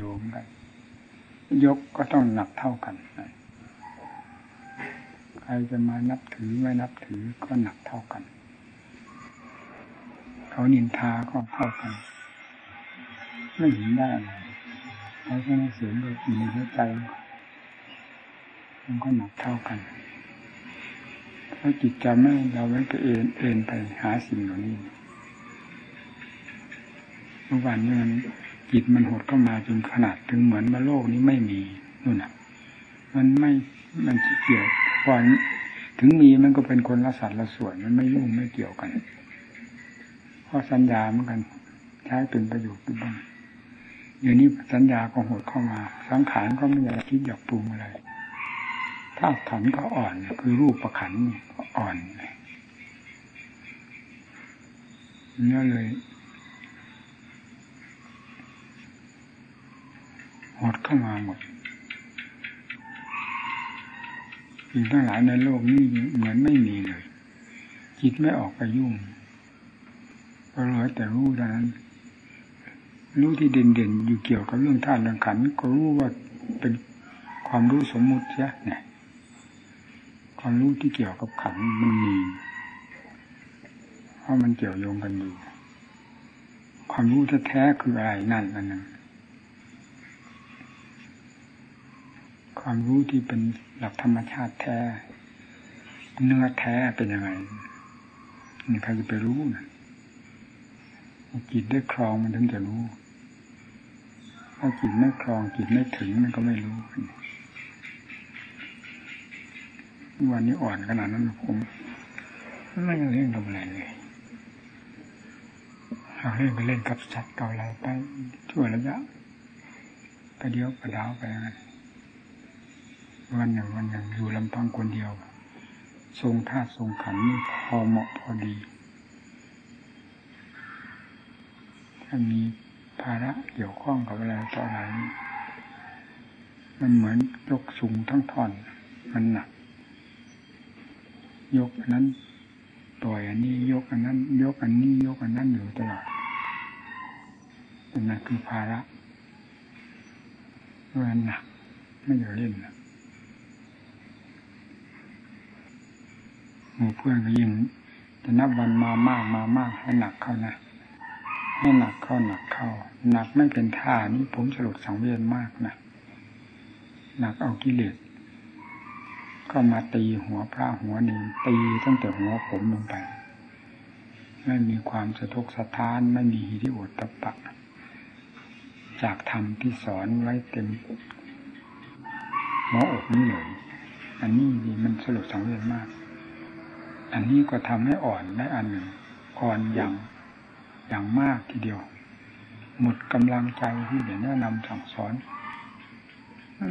ดูเหมือนกันยกก็ต้องหนักเท่ากันใครจะมานับถือไม่นับถือก็หนักเท่ากัน เขานินทาก็เท่ากัน ไม่เห็นได้อะไรเขาแค่เสียงแบบอยู่ในหัวใจมันก็หนักเท่ากันถ้าจิตจะไม่เราไม่ไปเอ็นเอ็นไปหาสิ่งเหล่านี้เมื่อวานนี้มัน จิตมันหดเข้ามาจนขนาดถึงเหมือนว่าโลกนี้ไม่มีนู่นน่ะ มันไม่มันเกี่ยวพอถึงมีมันก็เป็นคนละสัตว์ละส่วนมันไม่ยุ่งไม่เกี่ยวกันเพราะสัญญาเหมือนกันใช้เป็นประโยชน์บ้างเดี๋ยวนี้สัญญาก็หดเข้ามา สังขารก็ไม่อยากคิดอยากปรุงอะไรถ้าขันก็อ่อนคือรูปประขันก็อ่อนเนี่ยเลย หดเข้ามาหมดสิ่งทั้งหลายในโลกนี้เหมือนไม่มีเลย จิตไม่ออกไปยุ่งก็เหลือแต่รู้เท่านั้น รู้ที่เด่นๆอยู่เกี่ยวกับเรื่องธาตุเรื่องขันก็รู้ว่าเป็นความรู้สมมุติใช่ไหมความรู้ที่เกี่ยวกับขันมันมีเพราะมันเกี่ยวโยงกันอยู่ ความรู้แท้ๆคืออะไรนั่นนั่น ความรู้ที่เป็นหลักธรรมชาติแท้ เนื้อแท้เป็นยังไงนี่ใครจะไปรู้นะจิตได้ครองมันถึงจะรู้ ถ้าจิตไม่ครองจิตไม่ถึงมันก็ไม่รู้วันนี้อ่อนขนาดนั้นผมไม่ยังเล่นกับอะไรเลยเอาเล่นไปเล่นกับสัตว์เก่าอะไรไปชั่วระยะไปเดียวไปดาวไปงั้น วันหนึ่งวันหนึ่งอยู่ลำพังคนเดียว ทรงธาตุทรงขันนี่พอเหมาะพอดีถ้ามีภาระเกี่ยวข้องกับอะไรต่ออะไรมันเหมือนยกสูงทั้งท่อน มันหนัก ยกอันนั้นปล่อยอันนี้ยกอันนั้น ยกอันนี้ยกอันนั้นอยู่ตลอดนั่นคือภาระมันหนัก ไม่อยากเล่นนะ หมู่เพื่อนก็ยิ่งจะนับวันมามากมามากให้หนักเข้านะให้หนักเข้าหนักเข้า หนักไม่เป็นท่านี่ผมสลดสังเวียนมากนะหนักเอากิเลสก็มาตีหัวพระหัวหนี่งตีตั้งแต่หัวผมลงไป ไม่มีความสะทกสะท้านไม่มีหิริโอตตะปะจากธรรมที่สอนไว้เต็มหัวอกนี้เลย อันนี้ดีมันสลดสังเวียนมาก อันนี้ก็ทำให้อ่อนได้อันหนึ่งอ่อนอย่างอย่างมากทีเดียว หมดกำลังใจที่จะแนะนำสั่งสอน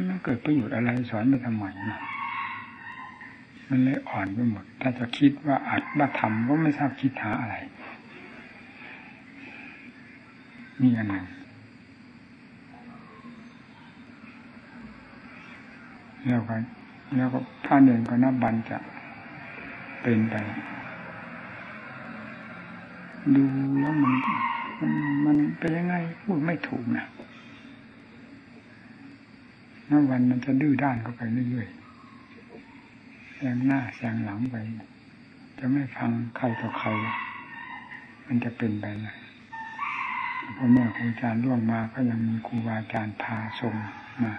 มันเกิดประโยชน์อะไรสอนไปทำไมนะมันเลยอ่อนไปหมด ถ้าจะคิดว่าอัดว่าทำก็ไม่ทราบคิดหาอะไรนี่อันหนึ่งแล้วก็แล้วก็ท่านเองก็นับบันจะ เป็นไป ดูแล้วมันมันมันเป็นยังไงพูดไม่ถูกนะนัวันมันจะดื้อด้านเข้าไปเรื่อยๆแซงหน้าแซงหลังไป จะไม่ฟังใครต่อใคร มันจะเป็นไปนะพอแม่ครูอาจารย์ล่วงมาก็ยังมีครูบาอาจารย์พาชมมา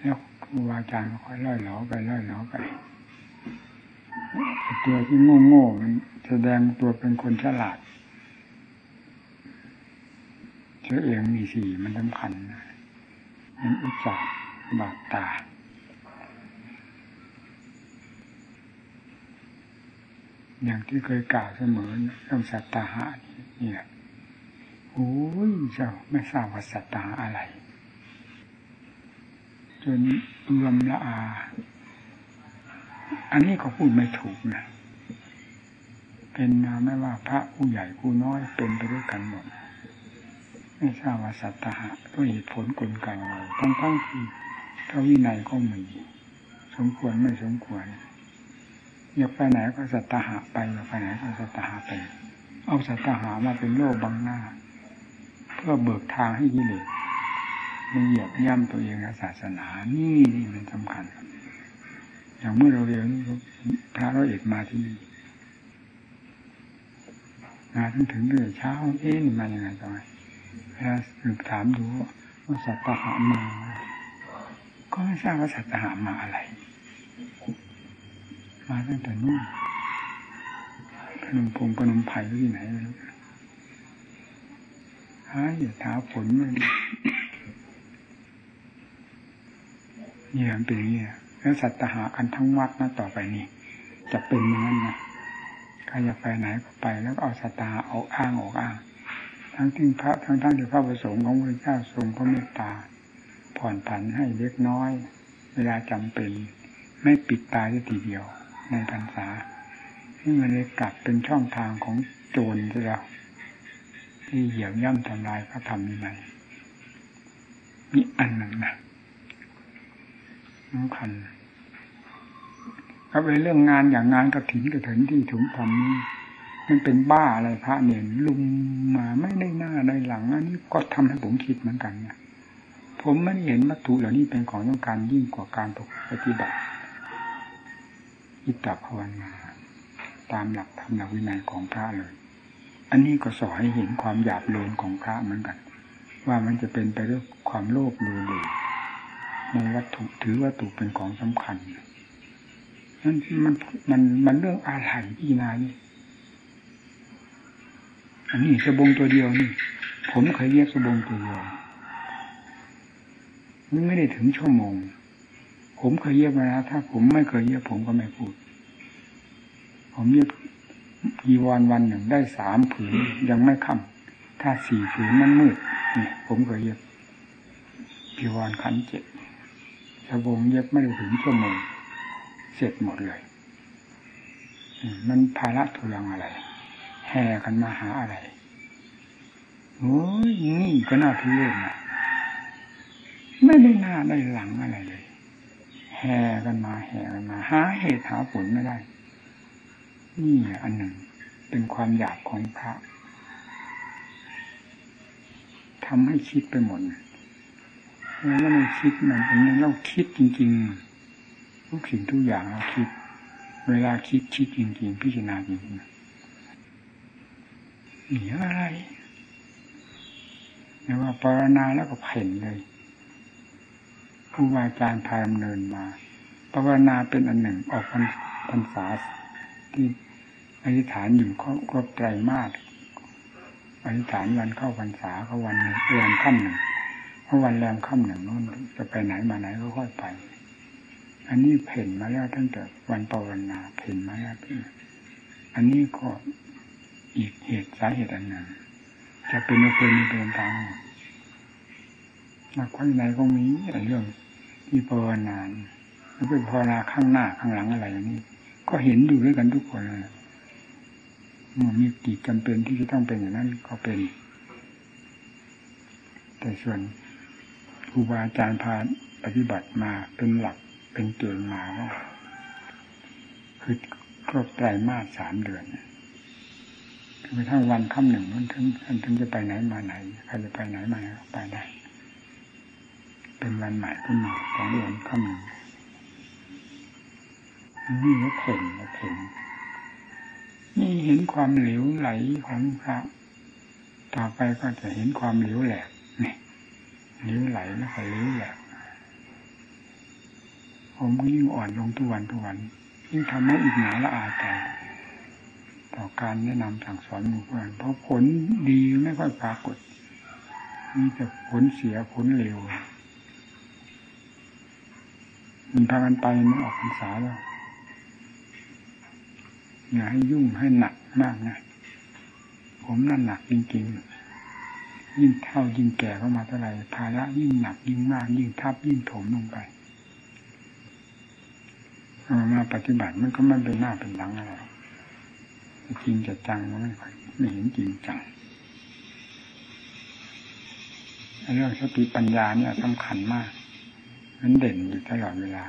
แล้วครูบาอาจารย์ก็ค่อยล่อยหลอไปล่อยหลอไป ตัวที่โง่โง่มันแสดงตัวเป็นคนฉลาดเชื้อเองมีสีมันสำคัญมันอุจจาระบาดตาอย่างที่เคยกล่าวเสมอเรื่องสัตตาหะนี่แหละโอ้ยเจ้าไม่ทราบว่าสัตตาอะไร จนเอื่อมละอา อันนี้ก็พูดไม่ถูกนะเป็นมาไม่ว่าพระผู้ใหญ่ผู้น้อยเป็นไปด้วยกันหมดไม่ทราบว่าสัตหะด้วยเหตุผลกลไกอะไรทั้งทั้งที่พระวินัยก็มี สมควรไม่สมควรอยากไปไหนก็สัตหะไปอยากไปไหนก็สัตหะไปเอาสัตหะมาเป็นโลกบังหน้า เพื่อเบิกทางให้กิเลสไม่เหยียบย่ำตัวเองในศาสนานี่นี่มันสำคัญ อย่างเมื่อเราเรียนพระร้อยเอกมาที่นี่มาถึงถึงเลยเช้าเอ๊ะมาอย่างไงต่อไปเวลาสืบถามดูว่าสัตตหามา ก็ไม่ทราบว่าสัตตหามาอะไร มาตั้งแต่นู่นพนมพงพนมไผ่ที่ไหนไม่รู้หาอย่าท้าฝนมันเนี่ยมันเป็นอย่างนี้ แล้วสัตหากันทั้งวัดนะต่อไปนี้ จะเป็นอย่างนั้นนะใครอยากไปไหนก็ไป แล้วเอาสัตหาออกอ้างออกอ้าง ทั้งที่พระทั้งทั้งที่พระประสงค์ของพระเจ้าทรงพระเมตตา ผ่อนผันให้เล็กน้อย เวลาจำเป็น ไม่ปิดตาทีเดียวในพรรษาที่มันเลยกลับเป็นช่องทางของโจรซะแล้วที่เหยียบย่ำทำลายพระธรรมนี่ไงมีอันหนึ่งนะ สำคัญครับในเรื่องงานอย่างงานกระถินกระถินที่ถุงทำนี้มันเป็นบ้าอะไรพระเนรลุมมาไม่ได้หน้าได้หลังอันนี้ก็ทำให้ผมคิดเหมือนกันนะผมไม่เห็นวัตถุเหล่านี้เป็นของต้องการยิ่งกว่าการปฏิบัติอิตตภาวนาตามหลักธรรมหลักวินัยของพระเลย อันนี้ก็สอนให้เห็นความหยาบโลนของพระเหมือนกัน ว่ามันจะเป็นไปด้วยความโลภโลเล ในวัตถุถือวัตถุเป็นของสำคัญมันมันมันมันเรื่องอาถรรพ์พี่นานี่อันนี้สบงตัวเดียวนี่ ผมเคยเรียกสบงตัวเดียวนี่ไม่ได้ถึงชั่วโมง ผมเคยเยียบมาแล้วถ้า ผมไม่เคยเยียบผมก็ไม่พูด ผมเยียบกีวรวันหนึ่งได้สามผืนยังไม่ค่ำถ้าสี่ผืนมันมืดนี่ผมเคยเยียบกีวรขันเจ็ด สบงเย็บไม่ถึงชั่วโมงเสร็จหมดเลย มันภาระทุลังอะไร แห่กันมาหาอะไรโอ้ยนี่ก็น่าทุเรศนะไม่ได้หน้าได้หลังอะไรเลย แห่กันมาแห่กันมา หาเหตุหาผลไม่ได้ นี่อันหนึ่งเป็นความอยากของพระทำให้คิดไปหมด แล้วเราคิดมันเป็นเราคิดจริง ๆ ทุกสิ่งทุกอย่างเราคิด เวลาคิดคิดจริง ๆ พิจารณาจริงๆเหนีอะไรเรียกว่าปรณาแล้วก็เพ่นเลยครูบาอาจารย์พาดำเนินมาภาวนาเป็นอันหนึ่งออกพรรษาที่อธิษฐานอยู่ครบไตรมาสอธิษฐานวันเข้าพรรษาก็วันหนึ่งแรมค่ำหนึ่ง ราะวันแรมค่ำหนึ่งนู้นจะไปไหนมาไหนก็ค่อยไป อันนี้เพ่นมาแล้วตั้งแต่วันภาวนาเพ่นมาแล้วพี่อันนี้ก็อีกเหตุสาเหตุอันหนึ่งจะเป็นไม่เป็นเป็นทางหลักข้างในก็มีเรื่องที่ภาวนาหรือเป็นภาวนาข้างหน้าข้างหลังอะไรอย่างนี้ ก็เห็นอยู่ด้วยกันทุกคนเลยมันมีกี่จำเป็นที่จะต้องเป็นอย่างนั้นก็เป็น แต่ส่วน ครูบาอาจารย์พาปฏิบัติมาเป็นหลักเป็นเกณฑ์มาว่าคือครบไตรมาสสามเดือนไปทั้งวันค่ำหนึ่งนั้นถึงถึงจะไปไหนมาไหนใครจะไปไหนมาไปได้ เป็นวันใหม่ขึ้นมาของเดือนค่ำหนึ่งนี่ก็เพ่นก็เพ่นนี่เห็นความเหลวไหลของพระต่อไปก็จะเห็นความเหลวแหลก ลวไหลแล้วก็เหลวแหลกผมก็ยิ่งอ่อนลงทุกวันทุกวันยิ่งทำให้อีกหนาละอาใจต่อการแนะนำสั่งสอนหมู่เพื่อนเพราะผลดีไม่ค่อยปรากฏมีแต่ผลเสียผลเร็วมันพากันไปมันออกพรรษาแล้วอย่าให้ยุ่งให้หนักมากนะ ผมนั่นหนักจริงๆ ยิ่งเท่ายิ่งแก่เข้ามาเท่าไหร่ภาระยิ่งหนักยิ่งมากยิ่งทับยิ่งถมลงไปมาปฏิบัติมันก็ไม่เป็นหน้าเป็นหลังอะไรจริงจะจังไม่ค่อยไม่เห็นจริงจังเรื่องสติปัญญาเนี่ยสำคัญมากมันเด่นอยู่ตลอดเวลา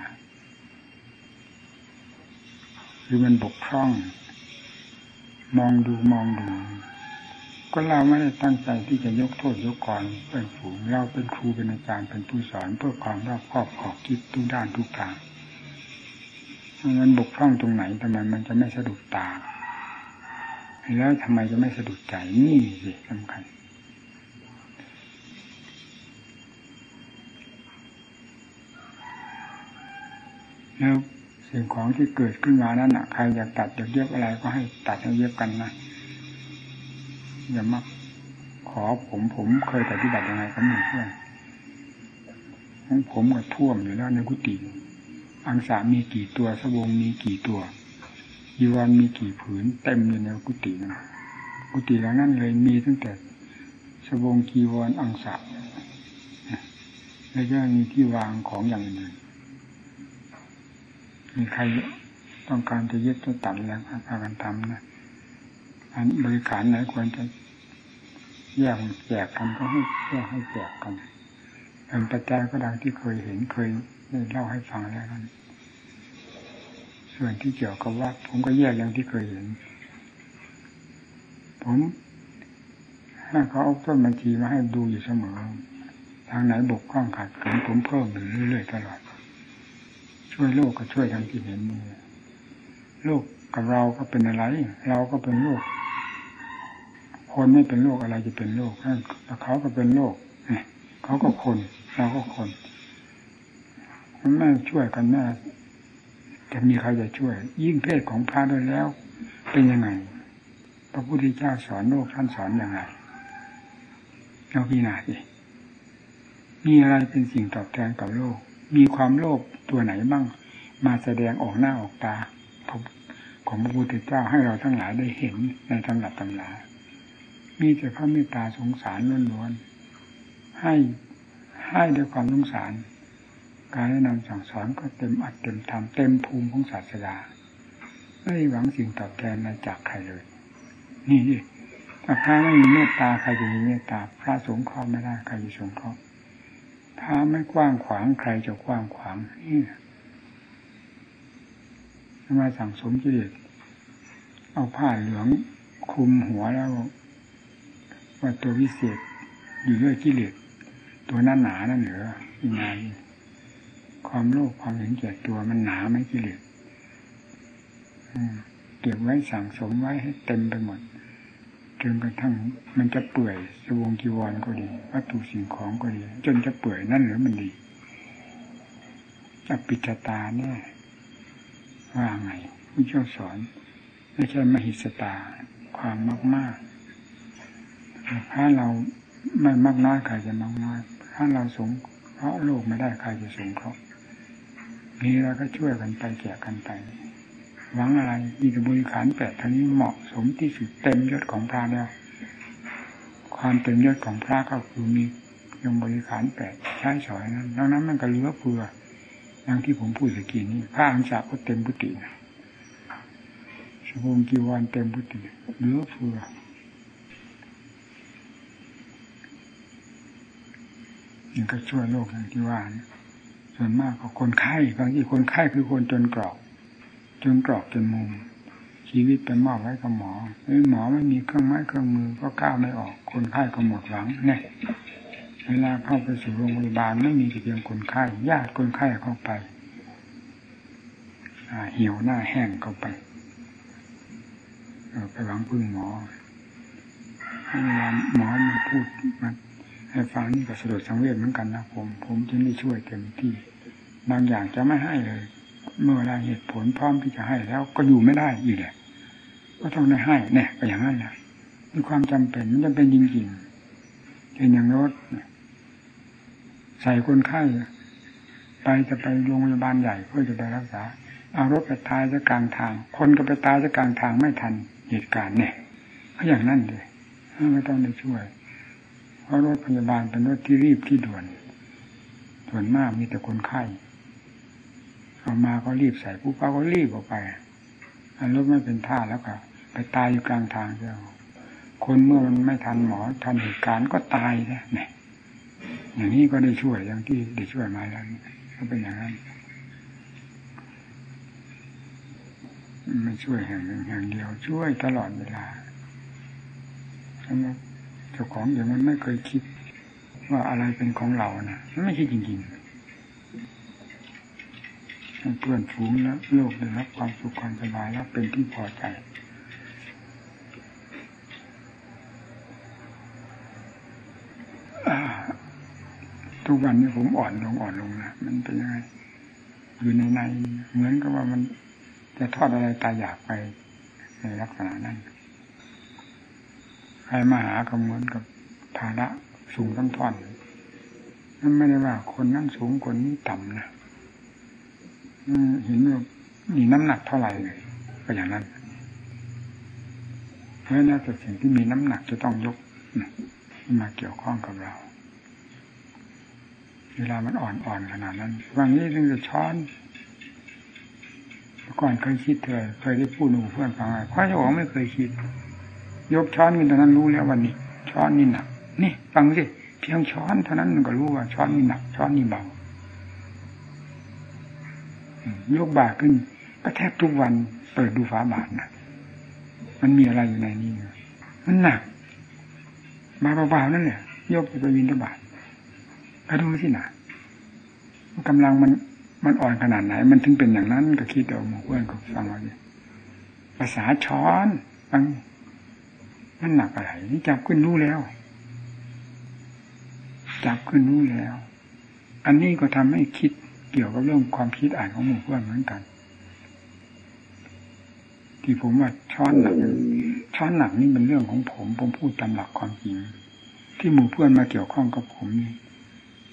คือมันบกพร่อง มองดูมองดู ก็เราไม่ได้ตั้งใจที่จะยกโทษยกกรเพื่อนฝูงเราเป็นครูเป็นอาจารย์เป็นผู้สอนเพื่อความรอบครอบขอบคิดทุกด้านทุกทางมันบกพร่องตรงไหนทำไมมันจะไม่สะดุดตา แล้วทำไมจะไม่สะดุดใจนี่สิสำคัญแล้วสิ่งของที่เกิดขึ้นมานั้นนะใครอยากตัดอยากเย็บอะไรก็ให้ตัดให้เย็บกันนะ อย่ามาขอผมผมเคยปฏิบัติยังไงกับหมู่เพื่อนของผมก็ท่วมอยู่แล้วในกุฏิอังสามีกี่ตัวสบงมีกี่ตัวยีวันมีกี่ผืนเต็มอยู่ในกุฏินะกุฏิแล้วนั่นเลยมีตั้งแต่สบงกีวรอังสาแล้วก็มีที่วางของอย่างอื่นมีใครต้องการจะยึดจะตัดแล้วพากันทำนะ อันบริการไหนควรจะแยกแจกกันก็ให้แยกให้แจกกันเป็นปัจจัยก็ดังที่เคยเห็นเคยได้เล่าให้ฟังแล้วนั้นส่วนที่เกี่ยวกับวัดผมก็แยกอย่างที่เคยเห็น ผมให้เขาเอาต้นบัญชีมาให้ดูอยู่เสมอ ทางไหนบกพร่องขาดเกินผมเพิ่มอยู่เรื่อยๆตลอด ช่วยโลกก็ช่วยทางที่เห็นมือโลกกับเราก็เป็นอะไร เราก็เป็นโลก คนไม่เป็นโลกอะไรจะเป็นโลกแล้วเขาก็เป็นโลกเขาก็คนเราก็คนแม่ช่วยกันแม่จะมีใครจะช่วย ยิ่งเพศของพระด้วยแล้ว เป็นยังไง พระพุทธเจ้าสอนโลกท่านสอนอย่างไรเราพิจารณาสิมีอะไรเป็นสิ่งตอบแทนกับโลก มีความโลภตัวไหนบ้าง มาแสดงออกหน้าออกตาของพระพุทธเจ้าให้เราทั้งหลายได้เห็นในตำรับตำรา มีแต่พระเมตตาสงสารล้วนๆให้ให้ด้วยความสงสาร การแนะนำสั่งสอนก็เต็มอัดเต็มทำเต็มภูมิของศาสดาไม่หวังสิ่งตอบแทนมาจากใครเลย นี่นี่ถ้าพระไม่มีเมตตาใครจะมีเมตตา พระสงฆ์ข้อไม่ได้ใครจะสงฆ์ข้อพระไม่กว้างขวางใครจะกว้างขวางนี่มาสั่งสมกิเลสเอาผ้าเหลืองคลุมหัวแล้ว ว่าตัววิเศษอยู่ด้วยกิเลสตัวหน้าหนานั่นเหรอยังไงความโลภความเห็นแก่ตัวมันหนาไหมกิเลสเก็บไว้สั่งสมไว้ให้เต็มไปหมดจนกระทั่งมันจะเปื่อยสวงกีวรก็ดี วัตถุสิ่งของก็ดี จนจะเปื่อยนั่นหรือมันดีอปิจตาเนี่ยว่าไงพระเจ้าสอนไม่ใช่มหิสตา ความมากมาก ถ้าเราไม่มากน้อยใครจะมากน้อยถ้าเราสงเพราะโลกไม่ได้ใครจะสงเคราะห์นี้เราก็ช่วยกันไปแจกกันไปหวังอะไรมีแต่บริขารแปดท่านี้เหมาะสมที่สุดเต็มยศของพระแล้ว ความเต็มยศของพระก็คือมียังบริขารแปดใช้สอยนั้นดังนั้นมันก็เลือเฟืออย่างที่ผมพูดสกี้นี้พระอังสาก็เต็มพุตินะสมงกีวันเต็มพุติเลือเฟือ นี่ก็ช่วยโลกอย่างที่ว่านะส่วนมากก็คนไข้บางทีคนไข้คือคนจนกรอบจนกรอบจนมุม ชีวิตเป็นมอบไว้กับหมอหมอไม่มีเครื่องไม้เครื่องมือก็ก้าวไม่ออก คนไข้ก็หมดหวังเนี่ยเวลาเข้าไปสู่โรงพยาบาลไม่มีแต่เพียงคนไข้ญาติคนไข้เข้าไปเหี่ยวหน้าแห้งเข้าไปไปหวังพึ่งหมอเวลาหมอมาพูดมา ให้ฟังนี่ก็สะดุดสังเวชเหมือนกันนะผม ผมจึงได้ช่วยเต็มที่ บางอย่างจะไม่ให้เลย เมื่อเวลาเหตุผลพร้อมที่จะให้แล้วก็อยู่ไม่ได้อีกแหละ ก็ต้องได้ให้เนี่ยก็อย่างนั้นแหละมีความจำเป็นมันจำเป็นจริงๆเป็นอย่างรถใส่คนไข้ไปจะไปโรงพยาบาลใหญ่เพื่อจะไปรักษา เอารถไปตายจะกลางทาง คนก็ไปตายจะกลางทางไม่ทันเหตุการณ์เนี่ยก็อย่างนั้นเลยไม่ต้องได้ช่วย เพราะรถพยาบาลเป็นรถที่รีบที่ด่วน ส่วนมากมีแต่คนไข้ เอามาก็รีบใส่ผู้ป้าก็รีบออกไป อันรถไม่เป็นท่าแล้วก็ไปตายอยู่กลางทางเดียวคนเมื่อมันไม่ทันหมอทันเหตุการณ์ก็ตายนะเนี่ยอย่างนี้ก็ได้ช่วยอย่างที่ได้ช่วยมาแล้วก็เป็นอย่างนั้นไม่ช่วยแห่งหนึ่งแห่งเดียวช่วยตลอดเวลาสำหรับ เจ้าของอย่างมันไม่เคยคิด ว่าอะไรเป็นของเรานะมันไม่ใช่จริงๆเพื่อนฝูงแล้วโลกได้รับความสุขความสบายแล้วเป็นที่พอใจทุกวันนี้ผมอ่อนลงอ่อนลงนะมันเป็นยังไงอยู่ในในเหมือนกับว่ามันจะทอดอะไรตายอยากไปในลักษณะนั้น ใครมาหาก็เหมือนกับภาระสูงทั้งท่อนนั่นไม่ได้ว่าคนนั้นสูงคนนี้ต่ำนะเห็นว่ามีน้ำหนักเท่าไหร่เลยก็อย่างนั้นเพราะนั้นสิ่งที่มีน้ำหนักจะต้องยกมาเกี่ยวข้องกับเรา เวลามันอ่อนๆขนาดนั้นวันนี้ถึงจะช้อนก่อนเคยคิดเธอเคยได้พูดหนูเพื่อนฟังไงพ่อจะบอกไม่เคยคิด ยกช้อนขึ้นตอนนั้นรู้แล้ววันนี้ ช้อนนี่หนักนี่ฟังสิเพียงช้อนเท่านั้นมันก็รู้ว่า ช้อนนี่หนัก ช้อนนี่เบายกบาขึ้น ก็แทบทุกวันเปิดดูฝาบาทนะมันมีอะไรอยู่ในนี้มันหนักมาเบาๆนั่นแหละยกไปวินทบาทก็ดูสินะกำลังมันมันอ่อนขนาดไหน มันถึงเป็นอย่างนั้นก็คิดเอาหมู่เพื่อนก็ฟังเอาดิภาษาช้อนฟัง มันหนักอะไรนี่จับขึ้นรู้แล้ว จับขึ้นรู้แล้ว อันนี้ก็ทำให้คิดเกี่ยวกับเรื่องความคิดอ่านของหมู่เพื่อนเหมือนกัน ที่ผมว่าช้อนหนักช้อนหนักนี่เป็นเรื่องของผม ผมพูดตามหลักความจริง ที่หมู่เพื่อนมาเกี่ยวข้องกับผมนี่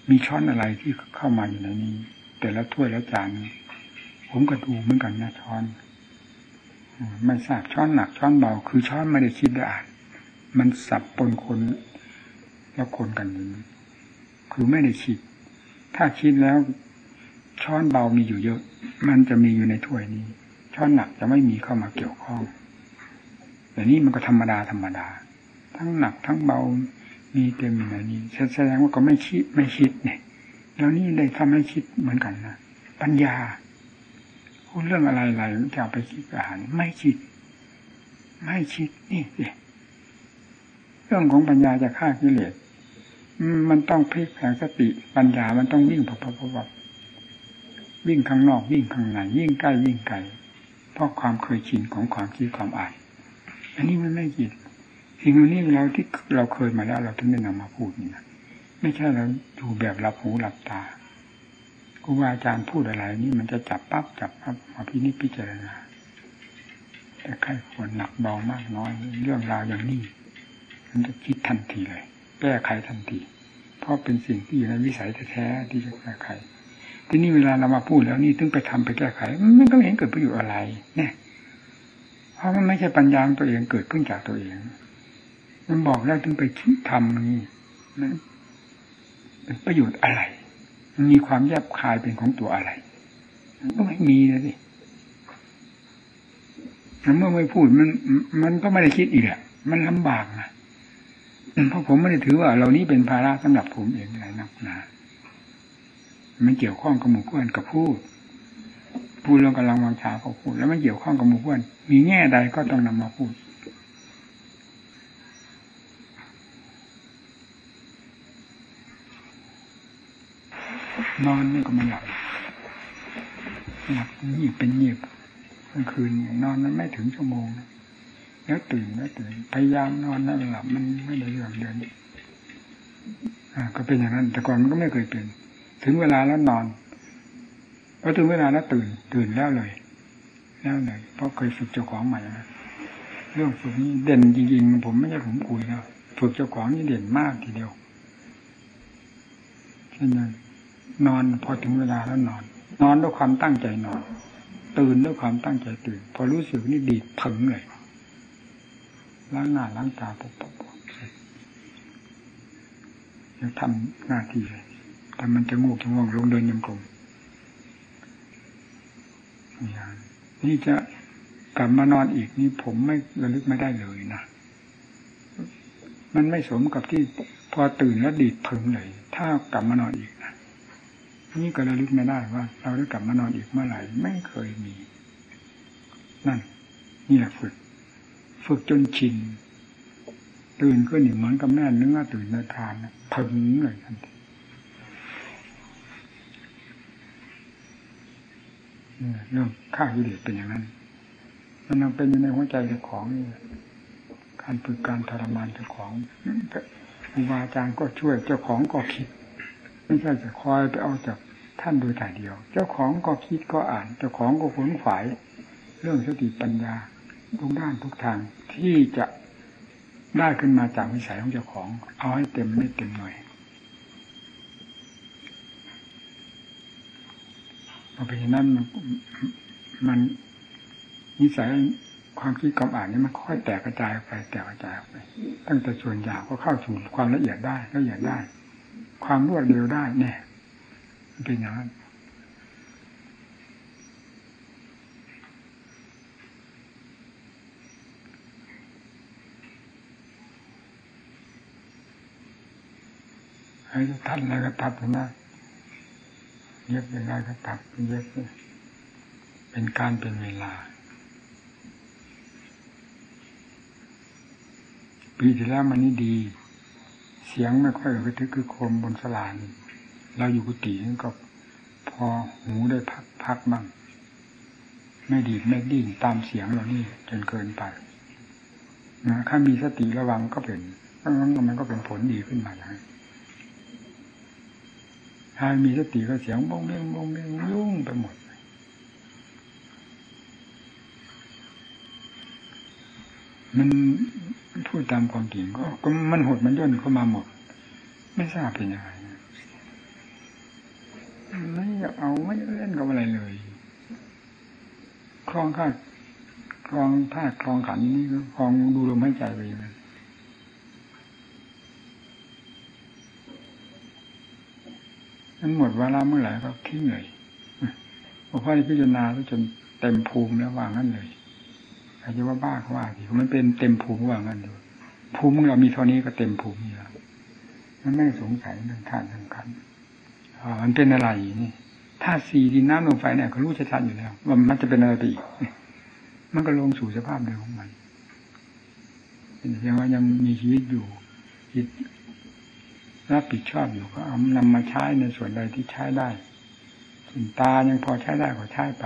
มีช้อนอะไรที่เข้ามาอยู่ในนี้ แต่ละถ้วยละจานผมก็ดูเหมือนกันนะช้อนไม่ทราบช้อนหนักช้อนเบา คือช้อนไม่ได้คิดได้อ่าน มันสับปนคนแล้วคนกันอยู่คือไม่ได้คิด ถ้าคิดแล้ว ช้อนเบามีอยู่เยอะ มันจะมีอยู่ในถ้วยนี้ ช้อนหนักจะไม่มีเข้ามาเกี่ยวข้อง แต่นี่มันก็ธรรมดาธรรมดา ทั้งหนักทั้งเบามีเต็มในนี้แสดงว่าก็ไม่คิดไม่คิดเนี่ยแล้วนี่ได้ทำให้คิดเหมือนกันนะปัญญาพูดเรื่องอะไรอะไรจะไปคิดอาหารไม่คิด ไม่คิดนี่สิ เรื่องของปัญญาจะฆ่ากิเลสมันต้องพลิกแผงสติปัญญามันต้องวิ่งพบพบวิ่งข้างนอกวิ่งข้างในยิ่งใกล้ยิ่งไกลเพราะความเคยชินของความคิดความอ่านอันนี้มันไม่คิดสิ่งนี้เราที่เราเคยมาแล้ว เราถึงได้นำมาพูดนี่นะไม่ใช่เราดูแบบหลับหูหลับตาครูบาอาจารย์พูดอะไร นี่มันจะจับปั๊บจับปั๊บมาพินิจพิจารณาแต่ใครควรหนักเบามากน้อยเรื่องราวอย่างนี้ มันจะคิดทันทีเลย แก้ไขทันที เพราะเป็นสิ่งที่อยู่ในวิสัยแท้ๆที่จะแก้ไข ทีนี้เวลาเรามาพูดแล้วนี่ถึงไปทำไปแก้ไข มันก็เห็นเกิดประโยชน์อะไร เนี่ย เพราะมันไม่ใช่ปัญญาตัวเองเกิดขึ้นจากตัวเอง มันบอกแล้วถึงไปคิดทำนี่มันเป็นประโยชน์อะไรมันมีความแยบคายเป็นของตัวอะไรมันก็ไม่มีเลยสิเมื่อไม่พูดมัน มันก็ไม่ได้คิดอีกอะมันลำบากนะ เพราะผมไม่ได้ถือว่าเหล่านี้เป็นภาระสำหรับผมเองอะไรนักหนามันเกี่ยวข้องกับหมู่เพื่อนกับพูด พูดเรื่องกำลังวางชาก็พูด แล้วไม่เกี่ยวข้องกับหมู่เพื่อน มีแง่ใดก็ต้องนำมาพูด นอนนี่ก็ไม่หลับหลับงีบเป็นงีบกลางคืนนอนนั้นไม่ถึงชั่วโมง แล้วตื่นแล้วตื่นพยายามนอนแล้วหลับมันไม่ได้เรื่องเดือนอ่าก็เป็นอย่างนั้น แต่ก่อนมันก็ไม่เคยเป็น ถึงเวลาแล้วนอนพอถึงเวลาแล้วตื่น ตื่นแล้วเลย แล้วเลยเพราะเคยฝึกเจ้าของใหม่นะเรื่องฝึกนี้เด่นจริงๆผมไม่ใช่ผมคุยนะฝึกเจ้าของนี่เด่นมากทีเดียวเช่นนั้นนอนพอถึงเวลาแล้วนอน นอนด้วยความตั้งใจนอน ตื่นด้วยความตั้งใจตื่น พอรู้สึกนี่ดีดถึงเลย ล้างหน้าล้างตาปุ๊บปุ๊บจะทำหน้าที่เลยแต่มันจะงูจะง่วงลงเดินยังกลมนี่จะกลับมานอนอีกนี่ผมไม่ระลึกไม่ได้เลยนะมันไม่สมกับที่พอตื่นแล้วดีดถึงเลย ถ้ากลับมานอนอีกนี่ก็ระลึกไม่ได้ว่า เราได้กลับมานอนอีกเมื่อไหร่ไม่เคยมี นั่น นี่แหละฝึก ฝึกจนชินตื่นขึ้นนี่เหมือนกับแม่เนื้อตื่นในทานนะถึงเลยทันทีเรื่องฆ่ากิเลสเป็นอย่างนั้น มันยังเป็นอยู่ในหัวใจเจ้าของการฝึกการทรมานเจ้าของครูบาอาจารย์ก็ช่วยเจ้าของก็คิด ไม่ใช่จะคอยไปเอาจากท่านโดยถ่ายเดียว เจ้าของก็คิดก็อ่าน เจ้าของก็ขนขวาย เรื่องสติปัญญา ทุกด้านทุกทางที่จะได้ขึ้นมาจากวิสัยของเจ้าของ เอาให้เต็มไม่เต็มหน่วยเพราะฉะนั้นมันมันนิสัยความคิดความอ่านนี่มันค่อยแตกกระจายไป แตกกระจายไป ตั้งแต่ส่วนหยาบก็เข้าสู่ความละเอียดได้ละเอียดได้ ความรวดเร็วได้เนี่ยเป็นอย่างนั้น ให้ท่านอะไรก็ตัดนะเย็บยังไงก็ตัดเย็บเป็นการเป็นเวลา ปีที่แล้วมันนี่ดี เสียงไม่ค่อยกระทึกคือโคมบนสลานเราอยู่กุฏินั่นก็พอหูได้พักพักบ้างไม่ดีไม่ดิ้นตามเสียงเรานี่จนเกินไปนะถ้ามีสติระวังก็เป็นมันก็เป็นผลดีขึ้นมาอย่างนี้ ถ้ามีสติก็เสียงบ้องเบงบ้องเบงยุ่งไปหมดมันพูดตามความจริงก็ก็มันหดมันย่นเข้ามาหมด ไม่ทราบเป็นยังไงไม่อยากเอาไม่เล่นกับอะไรเลยคลองข้าคลองท่าคลองขันนี่คลองดูลมหายใจไปเลย มันหมดเวลาเมื่อไหร่ก็ทิ้งเลยพอพ่อพิจารณาแล้วจนเต็มภูมิแล้ววางั้นเลยใครจะว่าบ้าก็ว่าสิมันเป็นเต็มภูมิว่างั้นอยู่ภูมิเรามีเท่านี้ก็เต็มภูมิแล้วมันไม่สงสัยเรื่องธาตุเรื่องขันมันเป็นอะไรนี่ธาตุสี่ดินน้ำลมไฟเนี่ยเขารู้ชัดๆอยู่แล้วว่ามันจะเป็นอะไรไปอีกมันก็ลงสู่สภาพเดิมของมันเป็นเพียงว่ายังมีชีวิตอยู่จิต รับผิดชอบอยู่ก็เอานำมาใช้ในส่วนใดที่ใช้ได้ส่วนตายังพอใช้ได้ก็ใช้ไป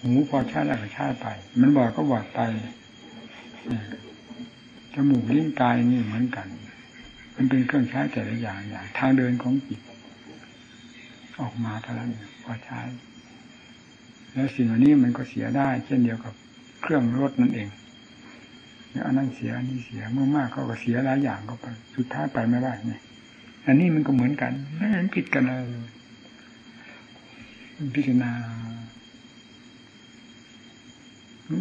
หูพอใช้ได้ก็ใช้ไป มันบอดก็บอดไปจมูกลิ้นกายนี่เหมือนกัน มันเป็นเครื่องใช้แต่ละอย่างอย่าง ทางเดินของจิต ออกมาเท่านั้นพอใช้ แล้วสิ่งเหล่านี้มันก็เสียได้ เช่นเดียวกับเครื่องรถนั่นเองเนี่ยอันนั้นเสียอันนี้เสียเมื่อมากเขาก็เสียหลายอย่างก็ไป สุดท้ายไปไม่ได้เนี่ย อันนี้มันก็เหมือนกันไม่เห็นผิดกันเลยพิจารณา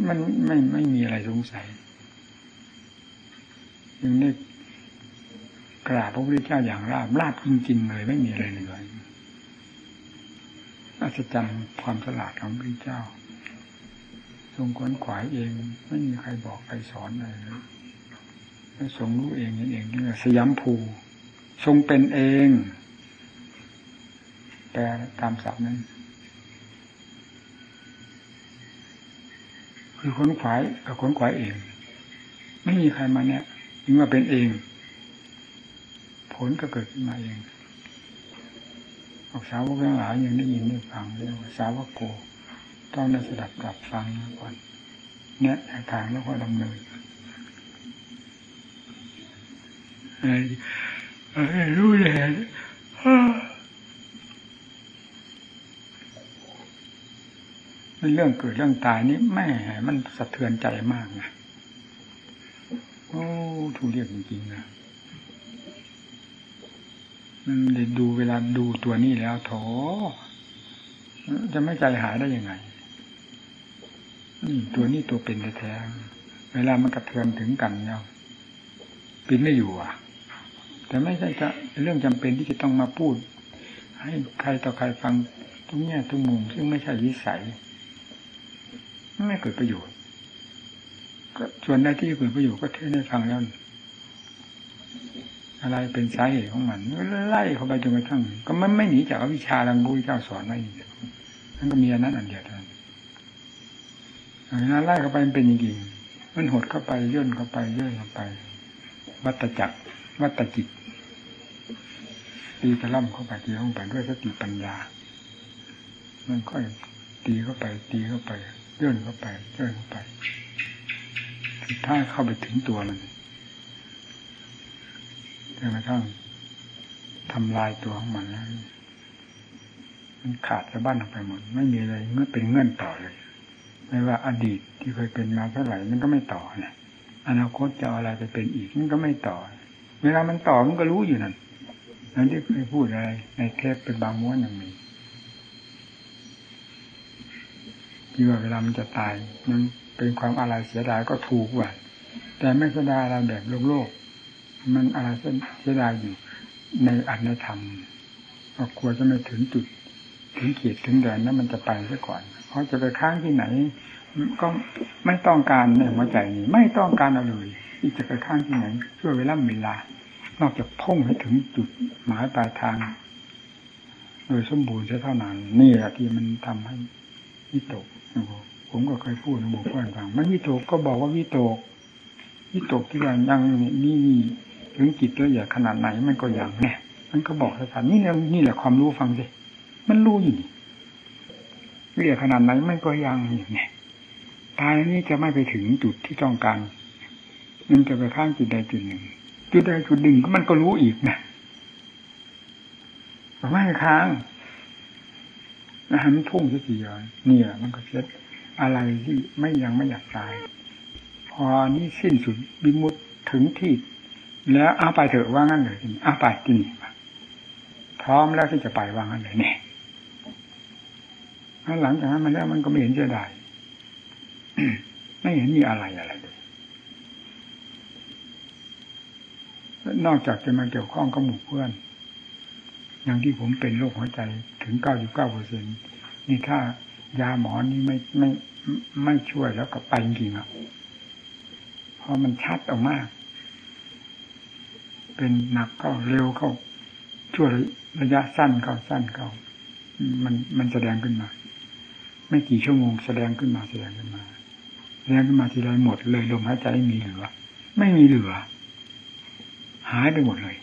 มันไม่ไม่มีอะไรสงสัยยังได้กราบพระพุทธเจ้าอย่างราบราบจริงๆเลยไม่มีอะไรเลยอัศจรรย์ความฉลาดของพระพุทธเจ้า ทรงขวนขวายเอง ไม่มีใครบอกใครสอนอะไรเลยทรงรู้เองเองนี่สยามภู ทรงเป็นเอง แต่ตามศัพท์นั้น คือค้นขวายกับค้นขวายเอง ไม่มีใครมาเนี่ยยิ่งว่าเป็นเอง ผลก็เกิดขึ้นมาเองออกสาวกทั้งหลายยังได้ยินได้ฟังเรียกว่าสาวกโก ต้องได้สดับกลับฟังก่อนเนี่ยทางแล้วก็ดำเนิน รู้เลยเรื่องเกิดเรื่องตายนี่แม่มันสะเทือนใจมากนะโอ้ถูกเรียกจริงๆนะมันเด็ดูเวลาดูตัวนี้แล้วโถจะไม่ใจหายได้ยังไงนี่ตัวนี้ตัวเป็นแท้เวลามันกระเทือนถึงกันแล้วปินไม่อยู่อะ แต่ไม่ใช่จะเรื่องจำเป็นที่จะต้องมาพูด ให้ใครต่อใครฟังทุกแง่ทุกมุมซึ่งไม่ใช่วิสัย ไม่เกิดประโยชน์ก็ส่วนใดที่เกิดประโยชน์ก็เทศให้ฟังแล้วอะไรเป็นสาเหตุของมันไล่เข้าไปจนกระทั่ง ก็ไม่ไม่หนีจากวิชาลังบุญเจ้าสอนไม่หนีนั่นก็มีอันนั้นอันเดียวเท่านั้นอันนั้นไล่เข้าไปมันเป็นจริงๆมันหดเข้าไปย่นเข้าไปย่นเข้าไป วัตจักรวัตจิต ตีกระล่ำเข้าไปตีเข้าไปด้วยสติปัญญา มันค่อยตีเข้าไป ตีเข้าไปเลื่อนเข้าไปเลื่อนเข้าไปสุดท้ายเข้าไปถึงตัวมันจนกระทั่งทำลายตัวของมันแล้วมันขาดสะบั้นออกไปหมด ไม่มีอะไรเงื่อนเป็นเงื่อนต่อเลย ไม่ว่าอดีตที่เคยเป็นมาเท่าไหร่มันก็ไม่ต่อเนี่ยอนาคตจะอะไรไปเป็นอีกมันก็ไม่ต่อ เวลามันต่อมันก็รู้อยู่นั่น นั่นที่เคยพูดอะไร ในเทปเป็นบางม้วนอย่างนี้ที่ว่าเวลามันจะตาย มันเป็นความอะไรเสียดายก็ถูกว่าแต่ไม่เสียดายอะไรแบบโลกโลก มันอะไรเสียดายอยู่ในอัตในธรรมก็กลัวจะไม่ถึงจุด ถึงขีดถึงแดนนั้นมันจะไปซะก่อน เพราะจะไปค้างที่ไหน ก็ไม่ต้องการในหัวใจนี้ ไม่ต้องการอะไรเลยที่จะไปค้างที่ไหนช่วยเวลาเวลา นอกจากพุ่งให้ถึงจุดหมายปลายทาง โดยสมบูรณ์เท่านั้นนี่แหละที่มันทำให้วิตกผมก็เคยพูดในหมู่เพื่อนฟังมันวิตกก็บอกว่าวิตกวิตกที่ว่ายังนี่นี่ถึงจิตละเอียดขนาดไหนมันก็อย่างเนี่ยมันก็บอกสถานนี่นี่นี่แหละความรู้ฟังสิมันรู้อยู่ละเอียดขนาดไหนมันก็ยังอย่างนี้ตายนี้จะไม่ไปถึงจุดที่ต้องการ มันจะไปข้างจุดใดจุดหนึ่ง จุดใดจุดหนึ่งก็มันก็รู้อีกนะไม่ค้างนะฮะมันพุ่งสักทีเดียวเนี่ย มันก็เช็ดอะไรที่ไม่ยังไม่อยากตาย พอนี่สิ้นสุดบิมุตถึงที่ แล้วเอาไปเถอะว่างั้นเลยเอาไปที่นี่พร้อมแล้วที่จะไปว่างั้นเลยเนี่ยหลังจากนั้นมันแล้วมันก็ไม่เห็นเสียดายไม่เห็นมีอะไรอะไรเลย นอกจากจะมาเกี่ยวข้องกับหมู่เพื่อน อย่างที่ผมเป็นโรคหัวใจถึงเก้าอยู่เก้าเปอร์เซ็นนี่ถ้ายาหมอนี่ไม่ไม่ไม่ช่วยแล้วก็ไปจริงอะเพราะมันชัดออกมาก เป็นหนักเข้าเร็วเข้าช่วยระยะสั้นเข้าสั้นเข้ามันมันแสดงขึ้นมา ไม่กี่ชั่วโมงแสดงขึ้นมาแสดงขึ้นมาแสดงขึ้นมาทีไรหมดเลยลมหายใจไม่มีเหลือ ไม่มีเหลือ หายไปหมดเลย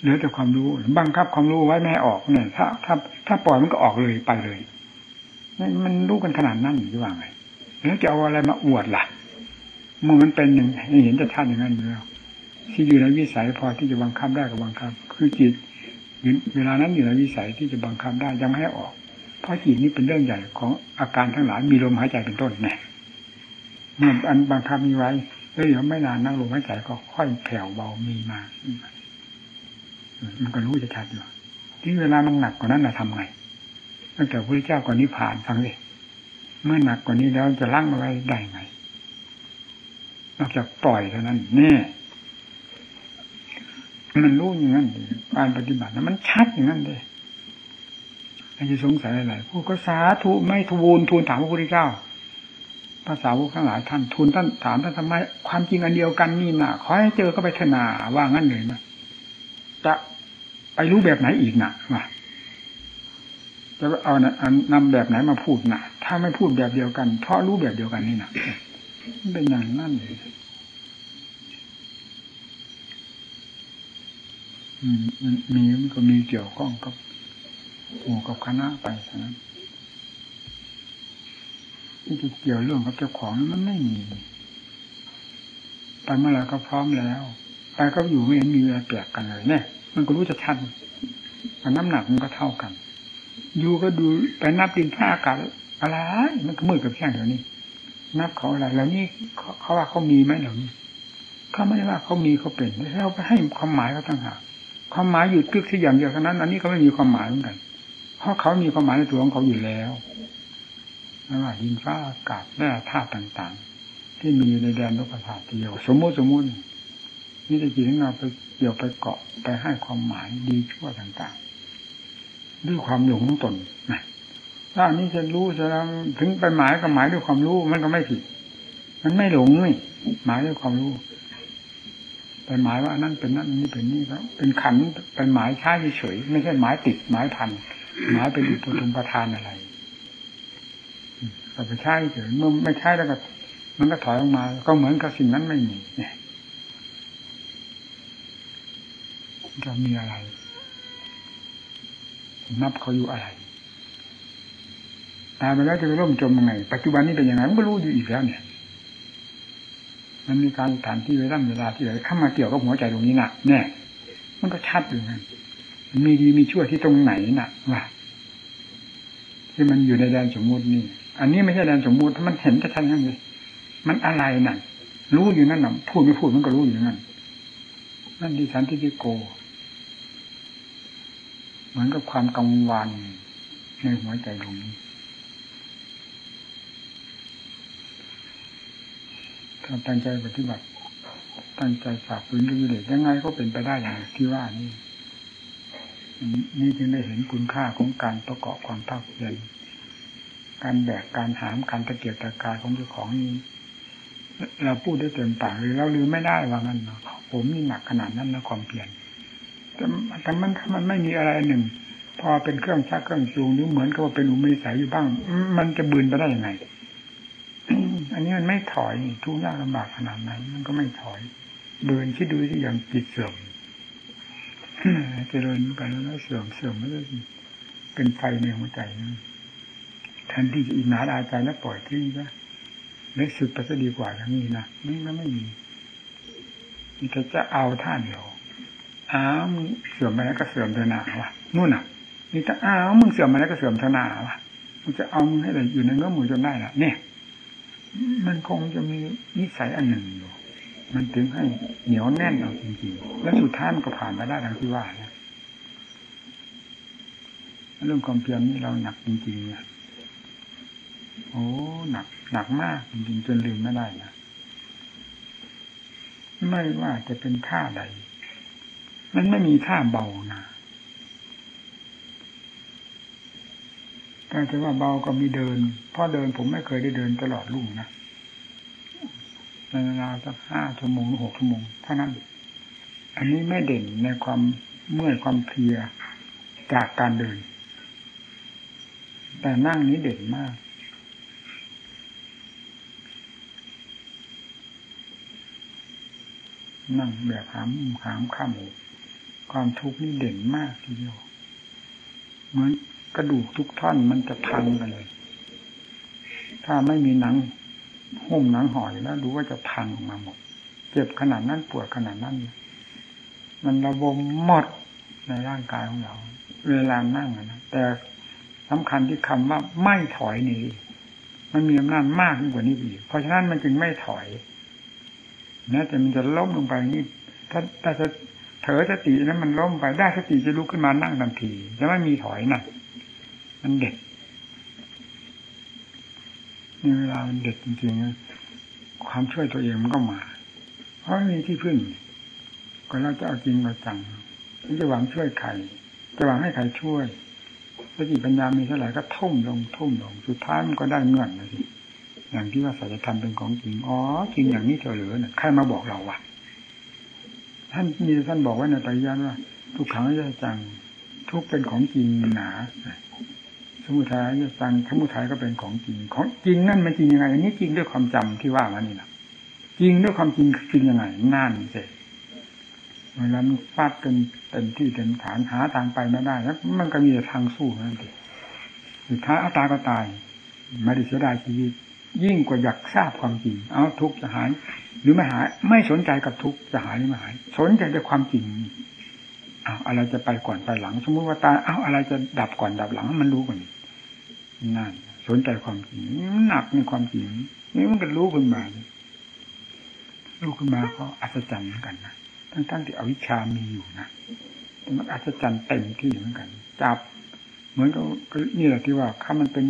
เหลือแต่ความรู้บังคับความรู้ไว้ไม่ให้ออกเนี่ย ถ้า ถ้า ถ้าปล่อยมันก็ออกเลยไปเลยมันรู้กันขนาดนั้นหรือว่าไงแล้วจะเอาอะไรมาอวดล่ะเมื่อมันเป็นอย่างเห็นจะท่านอย่างนั้นอยู่แล้วที่อยู่ในวิสัยพอที่จะบังคับได้กับบังคับ คือจิตเวลานั้นอยู่ในวิสัยที่จะบังคับได้ยังไม่ให้ออก เพราะจิตนี้เป็นเรื่องใหญ่ของอาการทั้งหลายมีลมหายใจเป็นต้นเนี่ยเมื่ออันบังคับมีไว้ แล้วเดี๋ยวไม่นานนั่งลมหายใจก็ค่อยแผ่วเบามีมา มันก็รู้จะชัดอยู่ที่เวลามันหนักกว่านั้นนะทำไงตั้งแต่พระเจ้าก่อนนี้ผ่านฟังเลยเมื่อหนักกว่านี้แล้วจะลั่งอะไรได้ไงนอกจากปล่อยเท่านั้นนี่มันรู้อย่างนั้นการปฏิบัตินะมันชัดอย่างนั้นเลยใครจะสงสัยอะไรผู้ก็สาธุไม่ทูลทูลถามพระพุทธเจ้า ภาษาวกทั้งหลายท่านทูลท่านถามท่านทำไมความจริงอันเดียวกันนี่นะขอให้เจอก็ไปเถนาว่างั้นเลยนะจะไปรู้แบบไหนอีกนะว่าจะเอานำแบบไหนมาพูดนะถ้าไม่พูดแบบเดียวกัน เพราะรู้แบบเดียวกันนี่นะเป็นอย่างนั้นเลยมีมันก็มีเกี่ยวข้องกับหมู่กับคณะไปนะ ที่จะเกี่ยวเรื่องกับเจ้าของมันไม่มีไปเมื่อไรก็พร้อมแล้วไปก็อยู่ไม่เห็นมีอะไรแปลกกันเลยเนี่ย มันก็รู้จะชันน้ำหนักมันก็เท่ากัน อยู่ก็ดูไปนับดินผ้าอากาศอะไร มันก็มืดกับแค่เดี๋ยวนี้ นับเขาอะไรแล้วนี่เขาว่าเขามีไหมเหล่านี้เขาไม่ได้ว่าเขามีเขาเป็นเราไปให้ความหมายเขาต่างหากความหมายอยู่ตึกที่อย่างเดียวเท่านั้น อันนี้เขาไม่มีความหมายเหมือนกัน เพราะเขามีความหมายในตัวของเขาอยู่แล้ว ไม่ว่าดินฟ้าอากาศแร่ธาตุต่างๆ ที่มีอยู่ในแดนโลกธาตุเดียว สมมุติสมมตินี่จะจิตของเราไปเกี่ยวไปเกาะไปให้ความหมายดีชั่วต่างๆ ด้วยความหลงตนนะถ้าอันนี้จะรู้จะถึงไปหมายกับหมายด้วยความรู้มันก็ไม่ผิด มันไม่หลงนี่หมายด้วยความรู้ไปหมายว่านั่นเป็นนั่นนี่เป็นนี่แล้วเป็นขันเป็นหมายใช้เฉยไม่ใช่หมายติดหมายพันหมายเป็นอุปทุมประทานอะไร เราไปใช้เฉยเมื่อไม่ใช้แล้วก็มันก็ถอยออกมา ก็เหมือนกับสิ่งนั้นไม่มีเนี่ยจะมีอะไร นับเขาอยู่อะไรตายไปแล้วจะไปร่มจมยังไง ปัจจุบันนี้เป็นยังไงมันก็รู้อยู่อีกแล้วเนี่ย มันมีการฐานที่เวลาเวลาที่ไหนเข้ามาเกี่ยวกับหัวใจตรงนี้น่ะเนี่ยมันก็ชัดอยู่นั่นมีดีมีชั่วที่ตรงไหนน่ะว่าที่มันอยู่ในแดนสมมตินี่ อันนี้ไม่ใช่แดนสมมุติถ้ามันเห็นจะชัดทั้งเลยมันอะไรน่ะรู้อยู่นั่นน่ะพูดไม่พูดมันก็รู้อยู่นั่นนั่นดิฉันที่ที่โก เหมือนกับความกังวลในหัวใจตรงนี้ถ้าตั้งใจปฏิบัติ ตั้งใจฝากพื้นกิเลสยังไงก็เป็นไปได้อย่างที่ว่านี่นี่จึงได้เห็นคุณค่าของการประกอบความภาคเพียร การแบกการหามการตะเกียบตะกายของเจ้าของนี้เราพูดได้เต็มปากเลยเราลืมไม่ได้ว่างั้นผมนี่หนักขนาดนั้นนะความเพียรแต่แต่มันถ้ามันไม่มีอะไรหนึ่ง พอเป็นเครื่องชักเครื่องจูงหรือเหมือนกับว่าเป็นอุมิสัยอยู่บ้าง มันจะบืนไปได้ยังไงอันนี้มันไม่ถอยทุกยากลำบากขนาดไหนมันก็ไม่ถอยเบืนคิดดูที่อย่างจิตเสื่อมเจริญกันแล้วเสื่อมเสื่อมไม่ได้เป็นไฟในหัวใจ แทนที่จะอิจฉาอาใจแล้วปล่อยทิ้งซะและสุดไปซะดีกว่าอย่างนี้นะนี่มันไม่มีมันจะจะเอาท่าเดียวอ้าวมึงเสื่อมไปแล้วก็เสื่อมเถอะนาวะนู่นน่ะนี่จะอ้าวมึงเสื่อมไปแล้วก็เสื่อมเถอะนาวะมึงจะเอามึงให้ได้อยู่ในเงื้อมือจนได้ล่ะเนี่ย มันคงจะมีนิสัยอันหนึ่งอยู่มันถึงให้เหนียวแน่นเอาจริงๆ แล้วสุดท้ายมันก็ผ่านมาได้ดังที่ว่านะเรื่องความเพียรนี่เราหนักจริงๆเนี่ย โอ้หนักหนักมากจริงๆจนลืมไม่ได้นะไม่ว่าจะเป็นท่าใด มันไม่มีท่าเบานะแต่จะว่าเบาก็มีเดินเพราะเดินผมไม่เคยได้เดินตลอดลุ่งนะในเวลาสักห้าชั่วโมงหรือหกชั่วโมงเท่านั้น อันนี้ไม่เด่นในความเมื่อยความเพลียจากการเดิน แต่นั่งนี้เด่นมาก นั่งแบบหามหามข้ามความทุกข์นี่เด่นมากทีเดียว เหมือนกระดูกทุกท่อนมันจะพังกันเลย ถ้าไม่มีหนังหุ้มหนังห่อยแล้วดูว่าจะพังออกมาหมด เจ็บขนาดนั้นปวดขนาดนั้น มันระบมหมดในร่างกายของเรา เวลานั่งนะแต่สำคัญที่คำว่าไม่ถอยนี่มันมีอำนาจมากยิ่งกว่านี้อีก เพราะฉะนั้นมันจึงไม่ถอย แม้แต่มันจะล้มลงไปนี่ถ้าถ้าจะเถอสตินั้นมันล้มไปได้สติจะลุกขึ้นมานั่งทันทีจะไม่มีถอยนะมันเด็ดนี่เวลามันเด็ดจริงๆความช่วยตัวเองมันก็มา เพราะไม่มีที่พึ่งก็เราจะเอาจริงเอาจังจะหวังช่วยใครจะหวังให้ใครช่วยสติปัญญามีเท่าไหร่ก็ทุ่มลงทุ่มลงสุดท้ายมันก็ได้เงื่อนเลยสิ อย่างที่ว่าสัจธรรมเป็นของจริง อ๋อ จริงอย่างนี้เธอหรือเนี่ยใครมาบอกเราวะท่านมีท่านบอกไว้ในปริยัติว่า ทุกขังจะจัง ทุกเป็นของจริงหนาสมุทัยจะจังสมุทัยก็เป็นของจริง ของจริงนั่นมันจริงยังไง อันนี้จริงด้วยความจำที่ว่ามานี่นะจริงด้วยความจริงจริงยังไงนั่นเสร็จเวลามันฟาดกันเต็มที่เต็มฐานหาทางไปไม่ได้แล้วมันก็มีแต่ทางสู้นั่นเองสุดท้ายอาตาก็ตายไม่ได้เสียดายชีวิต ยิ่งกว่าอยากทราบความจริง เอาทุกจะหาย หรือไม่หาย ไม่สนใจกับทุกจะหายหรือไม่หาย สนใจแต่ความจริงเอาอะไรจะไปก่อนไปหลัง สมมติว่าตายเอาอะไรจะดับก่อนดับหลัง มันรู้ก่อนนั่นสนใจความจริงหนักในความจริงนี่มันก็รู้ขึ้นมารู้ขึ้นมาก็อัศจรรย์เหมือนกันนะทั้งๆที่อวิชามีอยู่นะมันอัศจรรย์เต็มที่เหมือนกัน จับ เหมือนกับนี่แหละที่ว่าถ้ามันเป็น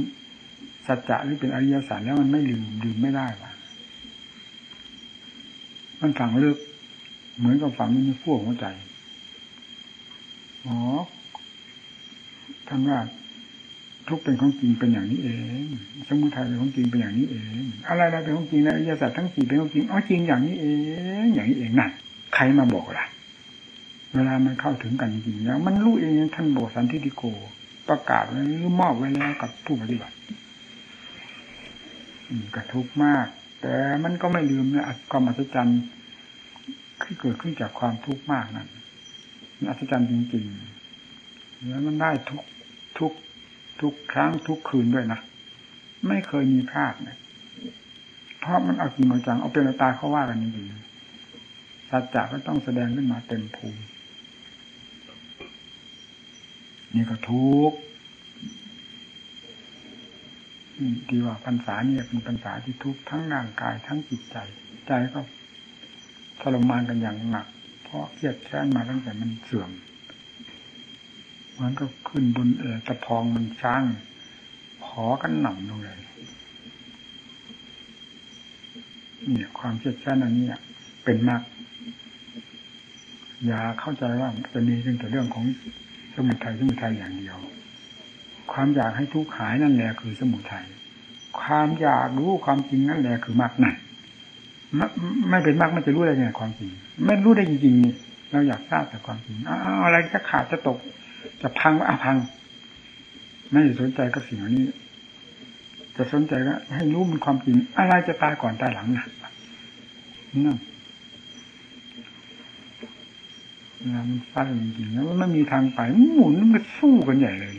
สัจจะหรือเป็นอริยสัจแล้วมันไม่ลืมลืมไม่ได้ว่ะมันฝังลึกเหมือนกับฝังในขั้วหัวใจอ๋อท่านว่าทุกเป็นของจริงเป็นอย่างนี้เอง สมุทัยเป็นของจริงเป็นอย่างนี้เอง อะไรอะไรเป็นของจริงนะอริยสัจทั้งสี่เป็นของจริงอ๋อจริงอย่างนี้เอง อย่างนี้เองนั่นใครมาบอกล่ะ เวลามันเข้าถึงกันจริงๆแล้ว มันรู้เองท่านบอกสันทิฏฐิโก ประกาศไว้หรือมอบไว้แล้วกับผู้ปฏิบัติ กระทุกมาก แต่มันก็ไม่ลืมนะความอัศจรรย์ที่เกิดขึ้นจากความทุกข์มากนั้นอัศจรรย์จริงๆแล้วมันได้ทุกทุกทุกครั้งทุกคืนด้วยนะไม่เคยมีพลาดนะเพราะมันเอาจริงเอาจังเอาเป็นตาเขาว่ากันจริงๆสัจจะก็ต้องแสดงขึ้นมาเต็มภูมินี่ก็ทุก ดีว่าพรรษาเนี่ยเป็นพรรษาที่ทุกทั้งร่างกายทั้งจิตใจ ใจก็ทรมานกันอย่างหนัก เพราะเครียดแค้นมาตั้งแต่มันเสื่อม มันก็ขึ้นบนเอตะพองมันช้างขอกันหน่ำลงเลยเนี่ยความเครียดแค้นอันนี้เป็นมากอย่าเข้าใจว่าจะมีเรื่องแต่เรื่องของสมุทัยสมุทัยอย่างเดียว ความอยากให้ทุกข์หายนั่นแหละคือสมุทัยความอยากรู้ความจริงนั่นแหละคือมากนั่นไม่เป็นมากมันจะรู้ได้ยังไงความจริงไม่รู้ได้จริงๆนี่เราอยากทราบแต่ความจริงออะไรจะขาดจะตก จะพังว่าพัง ไม่สนใจกับสิ่งนี้ จะสนใจก็ให้รู้มันความจริง อะไรจะตายก่อนตายหลังนะนั่นมันฟาดจริงๆแล้วมันไม่มีทางไปหมุนมันสู้กันใหญ่เลย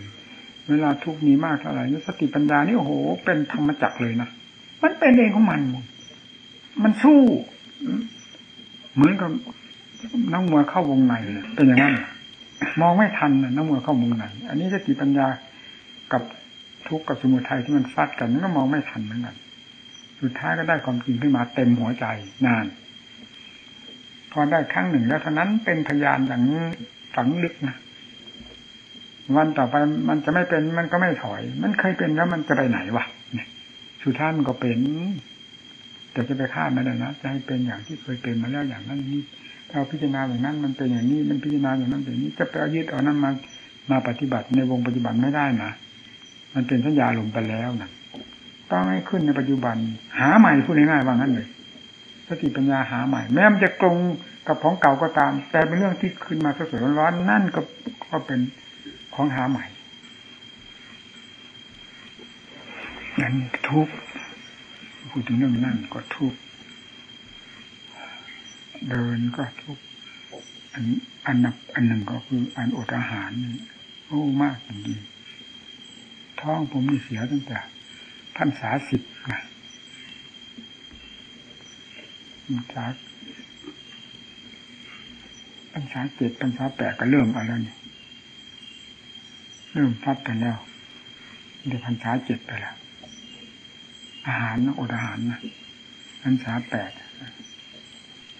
เวลาทุกข์มีมากเท่าไหร่นี่สติปัญญานี่โอ้โห เป็นธรรมจักเลยนะมันเป็นเองของมัน มันสู้ เหมือนกับนักมวยเข้าวงในเป็นอย่างนั้นมองไม่ทันนักมวยเข้าวงในอันนี้สติปัญญากับทุกข์กับสมุทัยที่มันฟัดกันมันก็มองไม่ทันเหมือนกันสุดท้ายก็ได้ความจริงขึ้นมาเต็มหัวใจนาน พอได้ครั้งหนึ่งแล้วเท่านั้นเป็นพยานอย่างฝังลึกนะ วันต่อไปมันจะไม่เป็นมันก็ไม่ถอย มันเคยเป็นแล้วมันจะไปไหนวะสุดท้ายมันก็เป็นแต่จะไปฆ่าไม่ได้นะจะให้เป็นอย่างที่เคยเป็นมาแล้วอย่างนั้นนี้ถ้าพิจารณาอย่างนั้นมันเป็นอย่างนี้มันพิจารณาอย่างนั้นอย่างนี้จะไปเอายึดเอานั้นมามาปฏิบัติในวงปฏิบัติไม่ได้นะมันเป็นสัญญาลงไปแล้วนะต้องให้ขึ้นในปัจจุบัน หาใหม่พูดง่ายๆว่างั้นเลยสติปัญญาหาใหม่ แม้มันจะตรงกับของเก่าก็ตาม แต่เป็นเรื่องที่ขึ้นมาสดๆร้อนๆนั่นก็ก็เป็น ของหาใหม่นั้นทุกพูดถึงเรื่องนั่งก็ทุกเดินก็ทุกอันอันนับอันหนึ่งก็คืออันอดอาหารนี่โอ้มากจริงๆท้องผมมีเสียตั้งแต่พันษาสิบนะพันษาพันษาเจ็ดพันษาแปดก็เริ่มอะไรนี่ เริ่มพัดกันแล้วเดี๋ยวพันษาเจ็ดไปแล้วอาหารนะอดอาหารนะพันษาแปด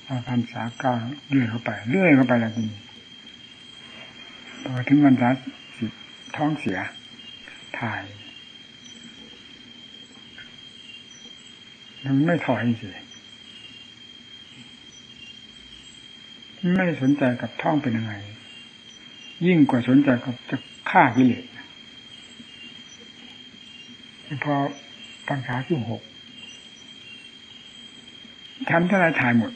พอพันษาเก้าเลื่อยเข้าไปเลื่อยเข้าไปแล้วทีนี้พอถึงวันษาสิบท้องเสีย ถ่ายมันไม่ถอยสิไม่สนใจกับท้องเป็นยังไง ยิ่งกว่าสนใจกับจะฆ่ากิเลสพอพรรษาที่หกชั้นเท่าไรถ่ายหมด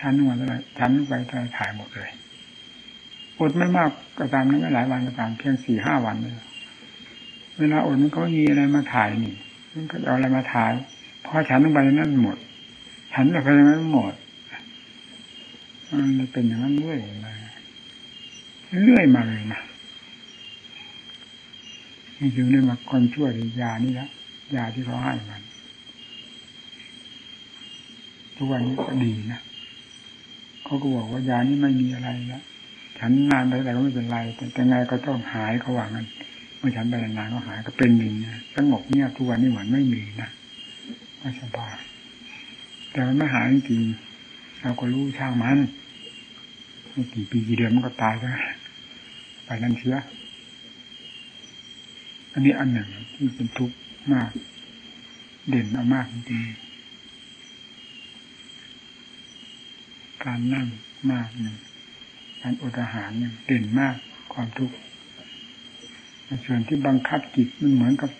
ชั้นวันเท่าไรชั้นไปเท่าไรถ่ายหมดเลยอดไม่มากก็ตามนั้นไม่หลายวันก็ตามเพียงสี่ห้าวันเลยเวลาอดมันก็มีอะไรมาถ่ายนี่มันก็เอาอะไรมาถ่ายพอฉันลงไปนั่นหมด ฉันลงไปนั้นหมด มันเป็นอย่างนั้นเรื่อยมาเรื่อยมาเลยนะนี่จึงได้มาคนช่วยยานี่ละยาที่เขาให้มัน ทุกวันนี้ก็ดีนะเขาก็บอกว่ายานี้ไม่มีอะไรแล้วฉันนานไปแต่ก็ไม่เป็นไรแต่ไงก็ต้องหายเขาว่างั้นเมื่อฉันไปนานก็หายก็เป็นอย่างนี้สงบเนี่ยทุกวันนี้เหมือนไม่มีนะไม่สบายแต่มันไม่หายจริง เราก็รู้ช่างมันไม่กี่ปีกี่เดือนมันก็ตายแล้วไปนั่นเชื้ออันนี้อันหนึ่งที่เป็นทุกข์มาก เด่นเอามากจริงการนั่งมากหนึ่งการอดอาหารเนี่ยเด่นมากความทุกข์ส่วนที่บังคับจิตมันเหมือนกับ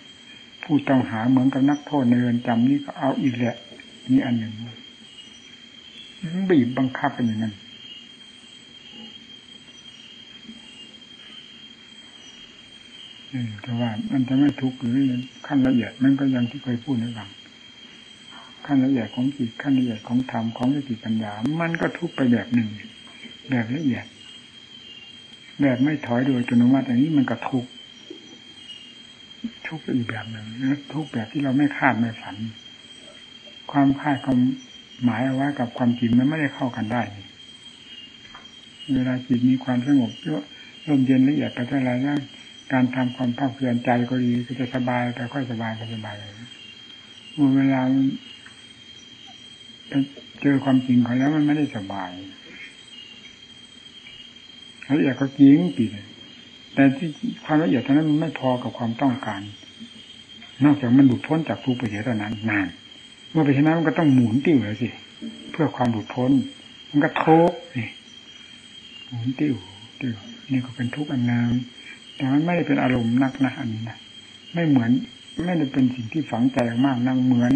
ผู้ต้องหาเหมือนกับนักโทษในเรือนจำนี่ก็เอาอีกแหละนี่อันหนึ่ง บีบบังคับเป็นอย่างนั้นแต่ว่ามันจะไม่ทุกข์หรือขั้นละเอียดมันก็ยังที่เคยพูดในหลังขั้นละเอียดของจิตขั้นละเอียดของธรรมของสติปัญญา มันก็ทุกข์ไปแบบหนึ่ง แบบละเอียด แบบไม่ถอยโดยอัตโนมัติอันนี้มันก็ทุกข์ทุกข์อีกแบบหนึ่งนะทุกข์แบบที่เราไม่คาดไม่ฝัน ความคาดความ หมายเอาไว้กับความจริงมันไม่ได้เข้ากันได้ เวลาจิตมีความสงบเยอะลมเย็นละเอียดไปเท่าไรแล้วการทำความภาคเพียรใจก็ดีก็จะสบายไปค่อยสบายไปสบายเมื่อเวลาเจอความจริงเขาแล้วมันไม่ได้สบายละเอียดก็จริงปีเลยแต่ที่ความละเอียดเท่านั้นมันไม่พอกับความต้องการ นอกจากมันหลุดพ้นจากทุกข์ไปเสียเท่านั้นนาน มื่อไปชนะมันก็ต้องหมุนติ้วเลยสิ เพื่อความหลุดพ้น มันก็ทุกข์นี่หมุนติ้วติ้วนี่ก็เป็นทุกข์อันนึงแต่มันไม่ได้เป็นอารมณ์นักนะอันนี้นะไม่เหมือนไม่ได้เป็นสิ่งที่ฝังใจมากนั่งเหมือน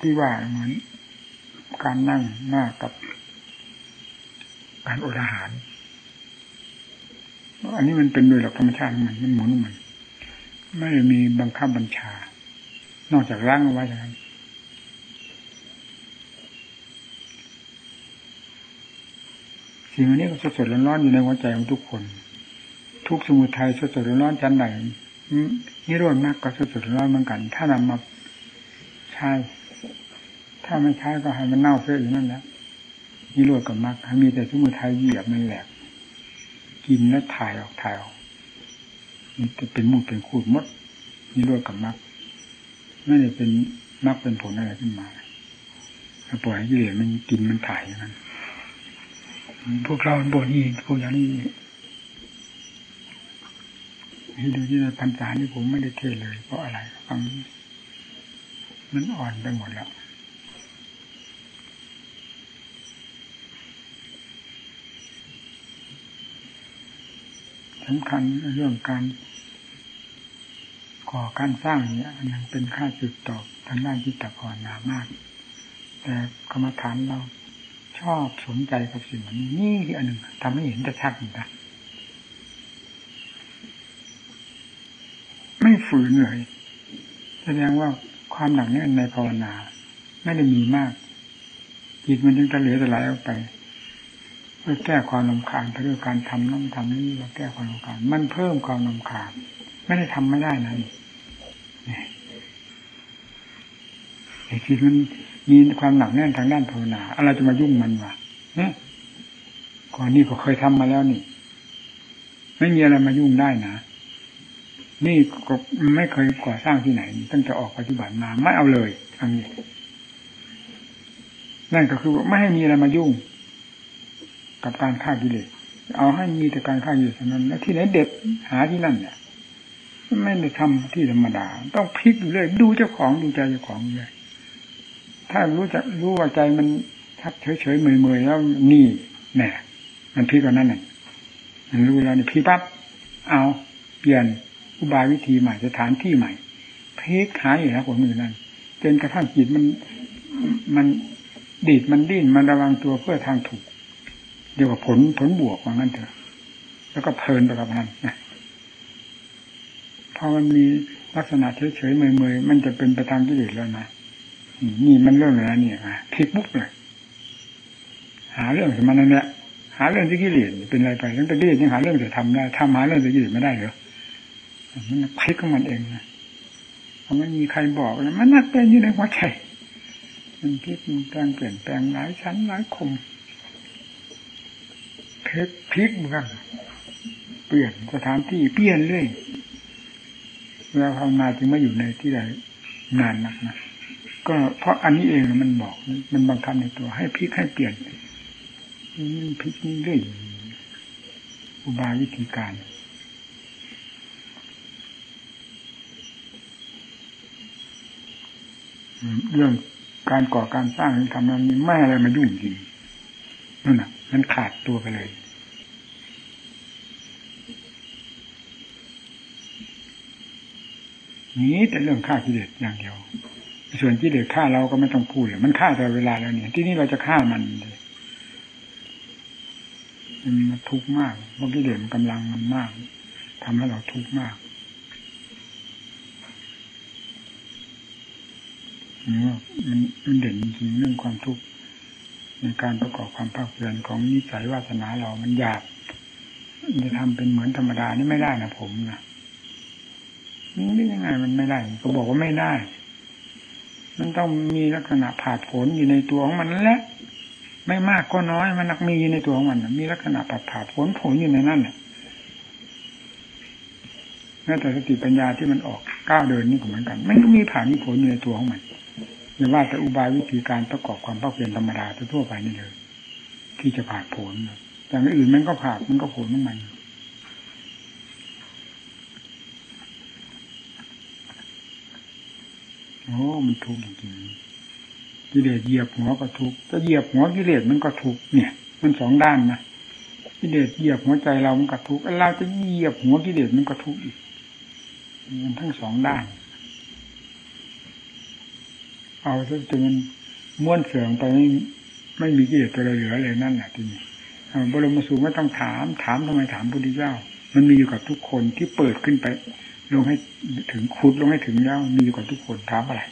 ที่ว่าเหมือน การนั่งหน้ากับ การอดอาหารอันนี้มันเป็นโดยหลักธรรมชาติมันมันหมุนมันไม่ได้มีบังคับบัญชา นอกจากร่างเอาไว้เท่านั้นสิ่งนี้ก็สดๆร้อนๆอยู่ในหัวใจของทุกคน ทุกสมุทัยสดๆร้อนๆจันไหนนี่ร่วนมากก็สดๆร้อนเหมือนกัน ถ้านำมาใช้ถ้าไม่ใช้ก็ให้มันเน่าเสียอยู่นั่นแหละนี่ร่วนกับมากมีแต่สมุทัยเหยียบมันแหลกกินแล้วถ่ายออกถ่ายออกมันจะเป็นมูดเป็นขูดมดนี่ร่วนกับมาก ไม่ได้เป็นมากเป็นผลอะไรขึ้นมาปล่อยให้กิเลสมันกินมันถ่ายอย่างนั้นพวกเราบนนี้พวกอย่างนี้ที่ดูที่ในพันษานี่ผมไม่ได้เทเลยเพราะอะไรฟังมันอ่อนไปหมดแล้วสำคัญเรื่องการ ก่อการสร้างเนี่ยอันเป็นค่าสืบต่อทางด้านจิตตภาวนามาก แต่กรรมฐานเราชอบสนใจกับสิ่งนี้นี่คืออันหนึ่งทำให้เห็นจะชัดนะไม่ฝืนเลยแสดงว่าความหนักแน่นในภาวนา ไม่ได้มีมาก จิตมันยังจะเหลือแต่ไหลออกไปเพื่อแก้ความลำคาญเพื่อการทำนั่นทำนี่เราแก้ความลำคาญมันเพิ่มความลำคาญไม่ได้ทำไม่ได้นะนี่ไอ้ จิตมันมีความหนักแน่นทางด้านภาวนา อะไรจะมายุ่งมันวะก่อนนี้ก็เคยทำมาแล้วนี่ ไม่มีอะไรมายุ่งได้นะนี่ก็ไม่เคยก่อสร้างที่ไหน ตั้งแต่ออกปฏิบัติมาไม่เอาเลยทำนี้นั่นก็คือไม่ให้มีอะไรมายุ่ง กับการฆ่ากิเลสเอาให้มีแต่การฆ่ากิเลสเท่านั้น แล้วที่ไหนเด็ดหาที่นั่นเนี่ยไม่ได้ทำที่ธรรมดา ต้องพลิกอยู่เลยดูเจ้าของดูใจเจ้าของเลย ถ้ารู้จักรู้ว่าใจมันทับเฉยๆเมยๆแล้วนี่แหมมันพลิกกว่านั้นน่ะมันรู้แล้วนี่พีปั๊บเอาเปลี่ยนอุบายวิธีใหม่สถานที่ใหม่พิกหายอยู่แล้วคนมือนั้นจนกระทั่งจิตมันมันดีดมันดิ้นมันระวังตัวเพื่อทางถูกเดียวกับผลผลบวกว่างั้นเถอะ แล้วก็เพลินไปกับนั้นนะพอมันมีลักษณะเฉยๆเมยๆมันจะเป็นไปตามกิเลสแล้วนะ นี่มันเรื่องอะไรเนี่ยพลิกมุกเลยหาเรื่องสมันนั่นแหละหาเรื่องที่กิเลสเป็นอะไรไปตั้งแต่กิเลสยังหาเรื่องจะทำได้ทำหาเรื่องที่กิเลสไม่ได้เหรอมันพลิกของมันเองนะมันไม่มีใครบอกเลยมันนักเป็นอยู่ในหัวใจมันพลิกมันแปลงเปลี่ยนแปลงหลายชั้นหลายคมพลิกพลิกเหมือนกันเปลี่ยนสถานที่เปลี่ยนเรื่อยเวลาภาวนาจึงไม่อยู่ในที่ใดนานนักนะ ก็เพราะอันนี้เองมันบอกมันบังคับในตัว ให้พลิกให้เปลี่ยนพลิกนี่เรื่อยอุบายวิธีการเรื่องการก่อการสร้างทำนั้นไม่อะไรมายุ่งจริงนั่นน่ะ มันขาดตัวไปเลยนี้แต่เรื่องฆ่ากิเลสอย่างเดียว ส่วนกิเลสฆ่าเราก็ไม่ต้องพูดเลยมันฆ่าตลอดเวลาแล้วเนี่ย ที่นี่เราจะฆ่ามันเลยมันทุกข์มากเพราะกิเลสกำลังมันมากทำให้เราทุกข์มากมันมันเด่นจริงเรื่องความทุกข์ในการประกอบความภาคเพียรของนิสัยวาสนาเรามันหยาบจะทำเป็นเหมือนธรรมดานี่ไม่ได้นะผมนะนี่ยังไงมันไม่ได้ ก็บอกว่าไม่ได้ มันต้องมีลักษณะผาดผลอยู่ในตัวของมันแหละไม่มากก็น้อยมันนักมีอยู่ในตัวของมันมีลักษณะผาดผาผลผลอยู่ในนั่นเนี่ยแม้แต่สติปัญญาที่มันออกก้าวเดินนี่ก็เหมือนกัน มันก็มีผ่านมีผลอยู่ในตัวของมันอย่าว่าแต่อุบายวิธีการประกอบความภาคเพียรธรรมดาทั่วไปนี่เลยที่จะผ่าผลอย่างอื่นมันก็ผ่ามันก็ผลของมัน อ้มันทุกข์จริงกิเลสเหยียบหัวก็ทุกข์จะเหยียบหัวกิเลสมันก็ทุกข์เนี่ย มันสองด้านนะกิเลสเหยียบหัวใจเรามันก็ทุกข์เราจะเหยียบหัวกิเลสมันก็ทุกข์อีกมันทั้งสองด้าน เอาซะจนมันม้วนเสื่อมไปไม่ไม่มีกิเลสตัวเหลือเลยนั่นแหละทีนี้บรมสูงไม่ต้องถาม ถามทำไมถามพุทธเจ้า มันมีอยู่กับทุกคนที่เปิดขึ้นไป ลงให้ถึงคุดลงให้ถึงแล้วมีอยู่กับทุกคนถามอะไร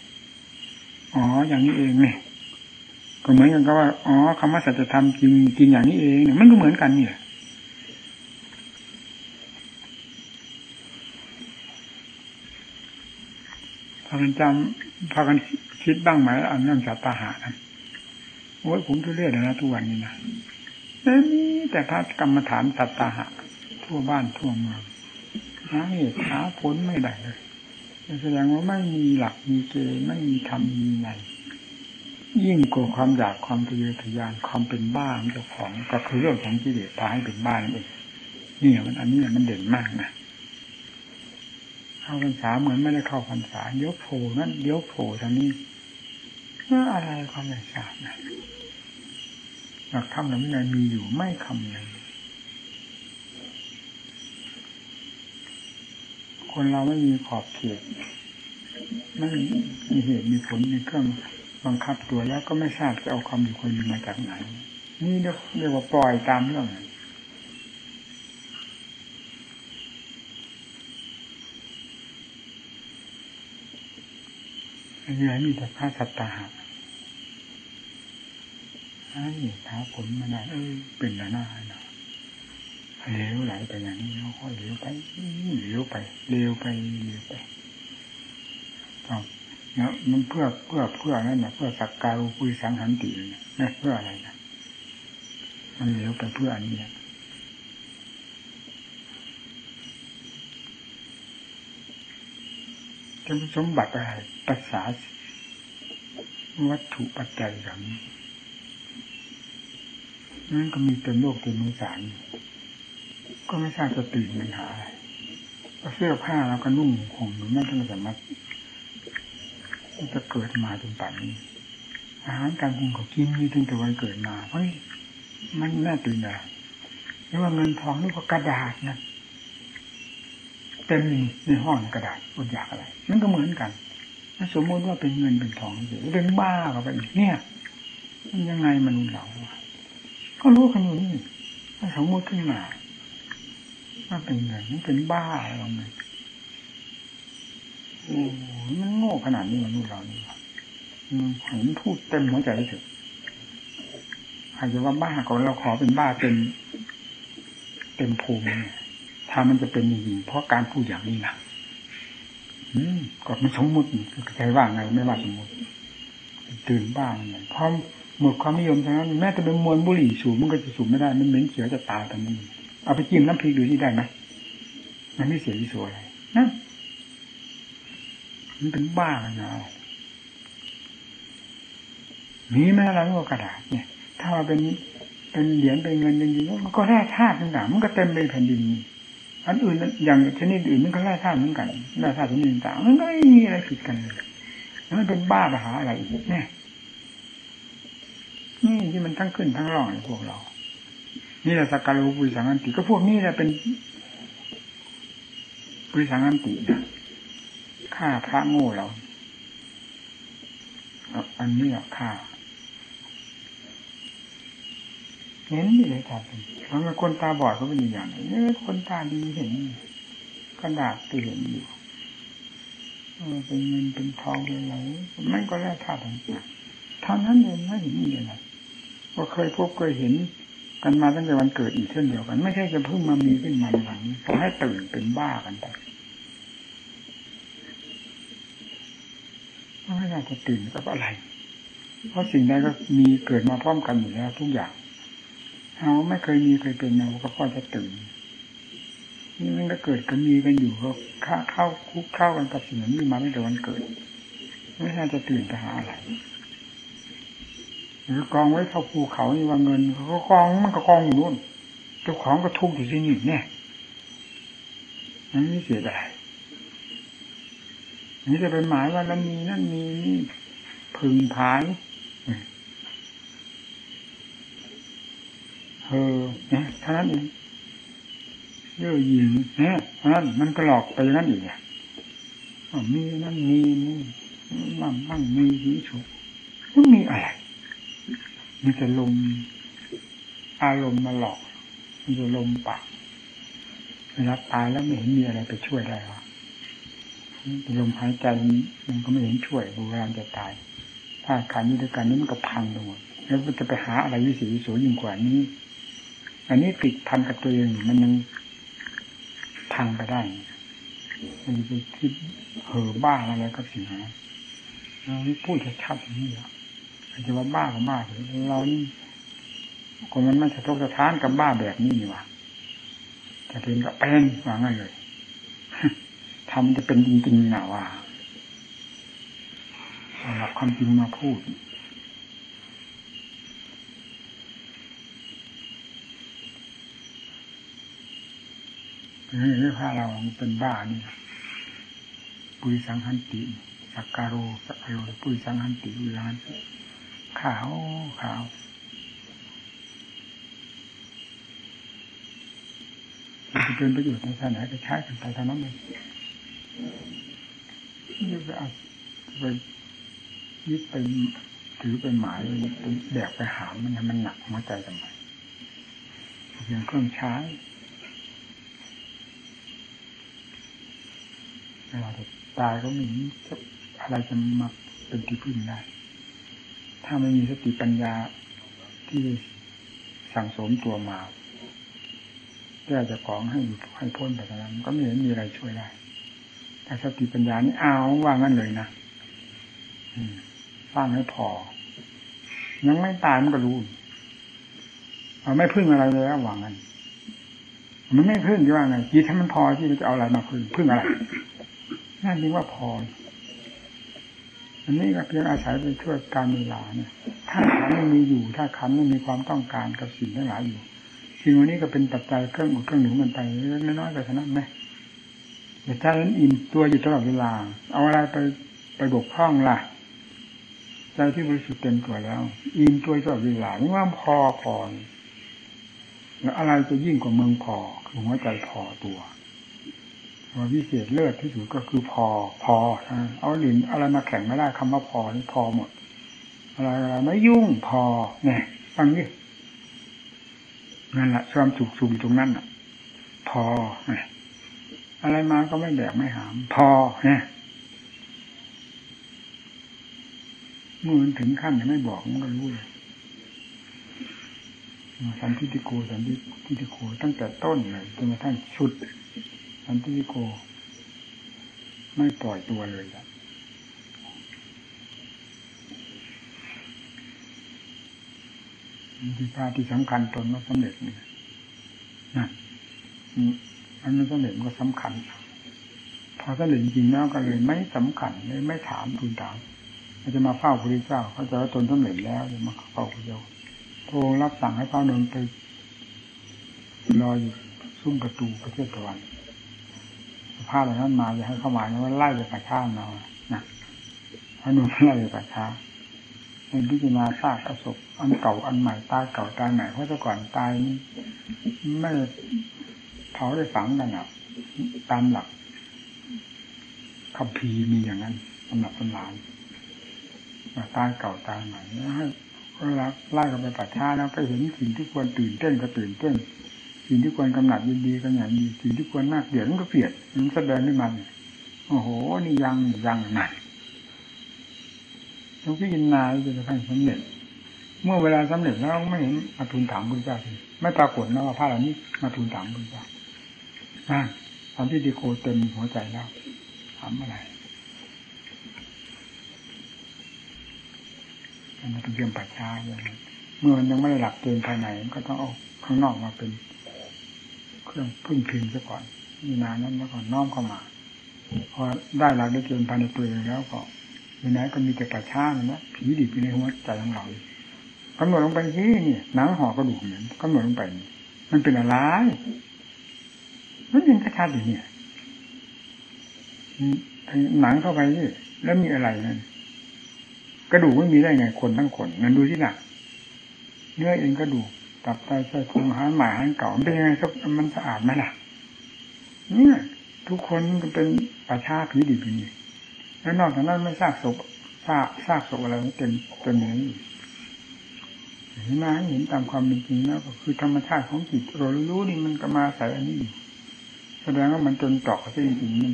อ๋อ อย่างนี้เองเนี่ยก็เหมือนกันก็ว่า อ๋อคำว่าสัจธรรมจริงจริงอย่างนี้เองเนี่ยมันก็เหมือนกันเนี่ยพากันจำพากันคิดบ้างไหมอันเรื่งสัตตาหานะโอ้ยผมทุเรศนะทุกวันนี้นะแต่แต่พระกรรมฐานสัตตาหะ ทั่วบ้านทั่วเมือง หาเหตุหาผลไม่ได้เลยแสดงว่าไม่มีหลักมีเกณฑ์ไม่มีธรรมมีไหนยิ่งกว่าความอยากความทะเยอทะยานความเป็นบ้าเจ้าของก็คือเรื่องของกิเลสพาให้เป็นบ้านั่นเองนี่มันอันนี้มันเด่นมากนะเข้าพรรษาเหมือนไม่ได้เข้าพรรษาเดี๋ยวโผล่นั่นเดี๋ยวโผล่ทางนี้เพื่ออะไรความไม่ทราบนะหลักธรรมนั้นมีอยู่ไม่คำนึง คนเราไม่มีขอบเขตไม่มีเหตุมีผลในเครื่องบังคับตัวแล้วก็ไม่ทราบจะเอาความอยู่คนมาจากไหน นี่เรียกว่าปล่อยตามเรื่องอันนี้มีแต่พระสัตตาหะนี่ท้าผลมาได้เออเป็นละหน้าเนา เลี้ยวไหลไปอย่างนี้แล้วก็เลี้ยวไปเลี้ยวไปเลี้ยวไปเลี้ยวไปแล้วมันเพื่อเพื่อเพื่อนั่นนะเพื่อสักการุปุยสังหันตินะเพื่ออะไรนะมันเลี้ยวไปเพื่ออันนี้จะสมบัติอะไรภาษาวัตถุปัจจัยอย่างนี้นั่นก็มีเต็มโลกเต็มมือสาร ก็ไม่ทราบจะตื่นปัญหาอะไรเสื้อผ้าเราก็นุ่งห่มหรือไม่ต้องสามารถจะเกิดมาจนป่านนี้อาหารการกินก็กินอยู่ตั้งแต่วันเกิดมาเฮ้ยมันน่าตื่นเลยไม่ว่าเงินทองหรือว่ากระดาษนะเต็มในห้องกระดาษอดอยากอะไรมันก็เหมือนกันสมมติว่าเป็นเงินเป็นทองเฉยเป็นบ้าเข้าไปเนี่ย มันยังไงมันุษย์เราก็รู้กันอยู่นี่ถ้าสมมติขึ้นมา ว่าเป็นเงินมันเป็นบ้าอะไรไงโอ้มันโง่ขนาดนี้มนุษย์เรานี่เห็นพูดเต็มหัวใจเถอะใครจะว่าบ้าก็เราขอเป็นบ้าเต็มเต็มภูมิถ้ามันจะเป็นจริงเพราะการพูดอย่างนี้นะอืมก็มันสมมุติใครว่าไงไม่ว่าสมมุติ ตื่นบ้างไงพร้อหมดความนิยมทั้งนั้นแม้แต่เป็นมวลบุหรี่สูบมันก็จะสูบไม่ได้ มันเหม็นเขียวจะตายตรงนี้ เอาไปจิ้มน้ำพริกดูที่ได้ไหมมันไม่เสียที่สวยนะมันเป็นบ้าเนาะมีไหมอะไรก็กระดาษเนี่ย ถ้าว่าเป็นเป็นเหรียญเป็นเงินจริงๆมันก็แร่ธาตุต่างๆมันก็เต็มไปแผ่นดินอันอื่นอย่างชนิดอื่นมันก็แร่ธาตุเหมือนกันแร่ธาตุชนิดต่างมันก็ไม่มีอะไรผิดกันเลยมันเป็นบ้าไปหาอะไรอีกเนี่ยนี่ที่มันทั้งขึ้นทั้งร่องพวกเรา นี่แหละสักการะปุริสังอันติ ก็พวกนี้แหละเป็นปุริสังอันตินะฆ่าพระโง่เราอันนี้อะฆ่าเห็นไม่เลยครับเพราะมันคนตาบอดก็เป็นอย่างนี้คนตาดีเห็นกระดาษไปเห็นอยู่เป็นเงินเป็นทองเป็นอะไรไม่ก็แร่ธาตุต่างๆเท่านั้นเองไม่เห็นมีอะไรก็เคยพบเคยเห็น กันมาตั้งแต่วันเกิดอีกเช่นเดียวกัน ไม่ใช่จะเพิ่งมามีขึ้นมาในหลังนี้พอให้ตื่นเป็นบ้ากันไปไม่น่าจะตื่นกับอะไร เพราะสิ่งใดก็มีเกิดมาพร้อมกันอยู่แล้วทุกอย่างเราไม่เคยมีเคยเป็นเราก็พอจะตื่นนี่มันก็เกิดก็มีกันอยู่ก็เข้าเข้าคุกเข้ากันกับสิ่งนี้มาตั้งแต่วันเกิด ไม่น่าจะตื่นไปหาอะไร หรือกองไว้เท่าภูเขานี่ว่าเงินเขาก็กองมันก็กองอยู่นู่นเจ้าของก็ทุกข์อยู่ที่นี่เนี่ยมันไม่เสียดายนี่จะเป็นหมายว่าเรามีนั่นมีนี่พึงพายเออเนี่ยเท่านั้นเองเย่อหยิงเนี่ยเท่านั้นมันก็หลอกไปอย่านั้นอีกอะมีนั่นมีนี่มั่งมั่งมีวิชุมันมีอะไร มันจะลมอารมณ์มาหลอกมันจะลมปากเวลาตายแล้วไม่เห็นมีอะไรไปช่วยได้หรอลมหายใจมันก็ไม่เห็นช่วยเวลาจะตาย ถ้าการนี้ด้วยกันนี้มันก็พังไปหมดแล้วมันจะไปหาอะไรวิสีวิโสยิ่งกว่านี้ อันนี้ติดพันกับตัวเองมันยังพังไปได้ มันจะคิดเห่อบ้าอะไรกับสิ่งนั้นเราพูดชัดๆอย่างนี้อะ จะว่าบ้าก็บ้าเถอะเรานี่คนมันไม่สะทกสะท้านกับบ้าแบบนี้นี่วะแต่เป็นก็เป็นว่างั้นเลยทำจะเป็นจริงๆนะว่าเอาหลักความจริงมาพูดนี่พาเราเป็นบ้านี่ปุยสังหันติสักการโรสักการโรปุยสังหันติวิรัน ขาวขาว จะเป็นประโยชน์ในทางไหนก็ใช้กันไปเท่านั้นเองนี่ไปเอาไปยึดไปถือเป็นหมายเป็นแบกไปหามมันมันหนักหัวใจทำไมเพียงเครื่องใช้เวลาตายก็ม่มีอะไรจะมาเป็นที่พึ่งได้ ถ้าไม่มีสติปัญญาที่สั่งสมตัวมาแก้จะของให้ให้พ้นไปทางนั้น ก็ไม่เห็นมีอะไรช่วยได้แต่สติปัญญานี่เอาว่างั้นเลยนะสร้างให้พอ ยังไม่ตายมันก็รู้เอาไม่พึ่งอะไรเลยว่างั้นมันไม่พึ่งที่ว่าไงจิตให้มันพอที่จะเอาอะไรมาพึ่งพึ่งอะไรนั่นเรียกว่าพอ อันนี้ก็เพียงอาศัยไปช่วยการเวลาเนี่ยถ้าขันไม่มีอยู่ ถ้าขันไม่มีความต้องการกับสิ่งทั้งหลายอยู่สิ่งวันนี้ก็เป็นปัจจัยเครื่องอุดเครื่องหนุนมันไปเล็กน้อยก็ชนะไหมแต่ใจนั้นอิ่มตัวอยู่ตลอดเวลา เอาอะไรไปไปบกพร่องล่ะใจที่บริสุทธิ์เต็มตัวแล้ว อิ่มตัวตลอดเวลานี่ว่าพอพอแล้วอะไรจะยิ่งกว่าเมืองพอคือหัวใจพอตัว ว่าวิเศษเลิศที่สุดก็คือพอ พอ เอาหลินอะไรมาแข่งไม่ได้คำว่าพอนี่พอหมด อะไรอะไรไม่ยุ่งพอเนี่ยฟังดินั่นแหละความสุขสุขตรงนั้นอะ พออะไรมาก็ไม่แบกไม่หาม พอเนี่ยเมื่อถึงขั้นไม่บอกมันก็รู้เลยสันติโกสันติโกตั้งแต่ต้นเลยจนกระทั่งชุด สันติโก ไม่ปล่อยตัวเลยอะที่พาที่สำคัญตนว่าสำเร็จนี่นะอันนั้นสำเร็จมันก็สำคัญ พอสำเร็จจริงแล้วก็เลยไม่สำคัญเลยไม่ถามทูลถามเราจะมาเฝ้าพระเจ้าเขาจะว่าตนสำเร็จแล้วจะมาเฝ้าพระเจ้าโทรรับสั่งให้พระนนท์ไปรออยู่ซุ้มประตูประเทศตะวัน ผ้าเหล่านั้นมาจะให้เข้ามาเนี่ยว่าไล่ไปประชาเรานะพระนนท์ไล่ไปประชาเป็นพิจารณาซากประสบอันเก่าอันใหม่ตายเก่าตายใหม่เพราะแต่ก่อนตายนี่ไม่เผาได้ฝังกันอะตามหลักคัมภีมีอย่างนั้นสำหรับคนหลานตายเก่าตายใหม่ให้เวลาไล่กันไปปัดช้าแล้วก็เห็นสิ่งที่ควรตื่นเต้นก็ตื่นเต้น สิ่งที่ควรกำหนัดยินดีก็อย่างดีสิ่งที่ควรน่าเกลียดมันก็เกลียดมันแสดงขึ้นมาโอ้โหนี่ยังยังหนักต้องพิจารณาจนกระทั่งสำเร็จ เมื่อเวลาสำเร็จแล้วไม่เห็นมาทูลถามพระเจ้าทีไม่ปรากฏนะว่าพระเหล่านี้มาทูลถามพระเจ้าอ่าตอนที่ดีโคเต็มหัวใจแล้วถามอะไรมันเป็นเรื่องปัจฉาอย่างนั้เมื่อมันยังไม่ได้หลักเกณฑ์ภายในก็ต้องเอาข้างนอกมาเป็น เครื่องพึ่งพิงซะก่อนมีนานนั้นแล้วก็น้อมเข้ามา พอได้หลักได้เกณฑ์ภายในตัวเองแล้วก็มีไหนก็มีแต่ปัจฉานั่นะ ผีดิบอยู่ในหัวใจของเรากำหนดลงไปที่นี่หนังห่อกระดูกเหมือนกำหนดลงไป มันเป็นอะไรมันยังชัดๆอยู่เนี่ยหนังเข้าไปนี่แล้วมีอะไรนั่นกระดูกไม่มีได้ไงคนทั้งคนนั่นดูที่หนักเนื้อเองกระดูก ตับไตไส้พุงหารใหม่อาหารเก่าเป็นยังไงก็มันสะอาดไหมล่ะ เนี่ย ทุกคนก็เป็นประชาผีดิบอย่างนี้แล้วนอกจากนั้นไม่ซากศพซากซากศพอะไรเต็มเต็มนี้เห็นไหมเห็นตามความเป็นจริงแล้วก็คือธรรมชาติของจิตเรารู้นี่มันก็มาใส่อันนี้อยู่แสดงว่ามันจนตรอกซะจริงๆมัน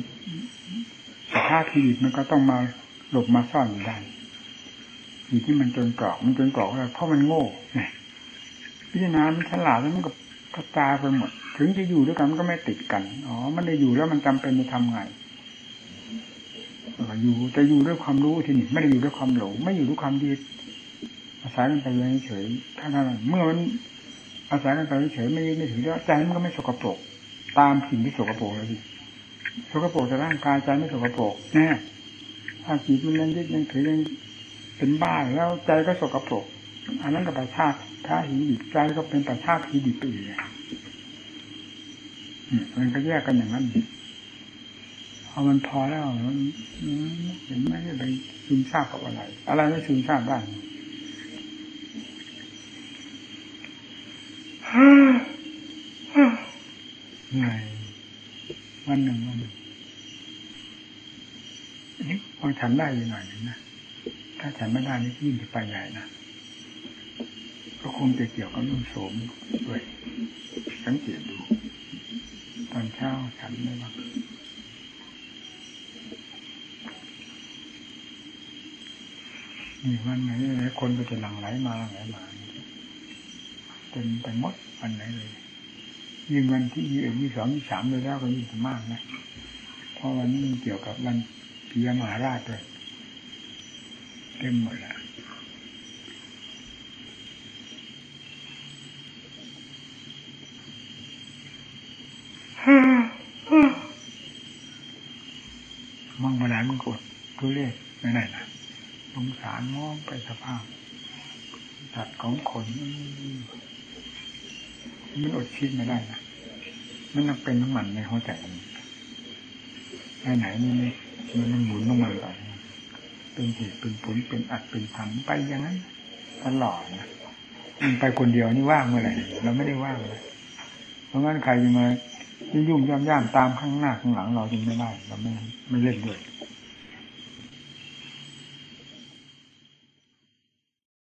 แต่ถ้าผีดิบมันก็ต้องมาหลบมาซ่อนอยู่ได้จิตที่มันจนกรอกมันจนกรอกเพราะมันโง่ พิจารณามันฉลาดแล้วมันก็กระจายไปหมด ถึงจะอยู่ด้วยกันมันก็ไม่ติดกัน อ๋อ มันได้อยู่แล้วมันจำเป็นจะทำไงอยู่แต่อยู่ด้วยความรู้ที่นี่ไม่ได้อยู่ด้วยความหลงไม่อยู่ด้วยความดีอาศัยกันไปเฉยถ้าท่านเมื่อมันอาศัยกันไปเฉยไม่ไม่ถึงแล้วใจมันก็ไม่สกปรก ตามสิ่งที่สกปรกเลยสกปรกแต่ร่างกายใจไม่สกปรกแน่ถ้าจิตมันยังยึดยังถือยังเป็นบ้าแล้วใจก็สกปรกอันนั้นก็ประชาติ ถ้าหินดิบใจก็เป็นประชาหินดิบไปอีกมันก็แยกกันอย่างนั้นพอมันพอแล้วมันเห็นไม่ได้ไปซึมซาบกับอะไร อะไรไม่ซึมซาบได้ไงวันหนึ่งวันหนึ่งนี่พอฉันได้ยังไงนะถ้าฉันไม่ได้นี่ยิ่งจะไปใหญ่นะ ก็คงจะเกี่ยวกับนุ่งโสมด้วยสังเกตดู ตอนเช้าฉันไม่บ้างมีวันไหนคนก็จะหลั่งไหลมาไหลมาเต็มไปหมดวันไหนเลยยิ่งวันที่ยี่สิบยี่สองยี่สามเลยแล้วก็ยิ่งมากนะเพราะวันนี้เกี่ยวกับวันพิยมหาราชด้วยเต็มหมดแล้วม องมาไหนมันกดทุเรศไม่ได้นะสงสารมองไปสภาพสัตว์ของคนมันอดคิดไม่ได้นะมันนักเป็นน้ำมันในหัวใจไปไหนนี่มันหมุนลงมาไปเป็นเหตุเป็นผลเป็นอัดเป็นทำไปอย่างนั้นตลอดนะมันไปคนเดียวนี่ว่างเมื่อไหร่เราไม่ได้ว่างเลยเพราะงั้นใครจะมายุ่งย่ำย่ามตามข้างหน้าข้างหลังเราจึงไม่ได้เราไม่ไม่เล่นด้วย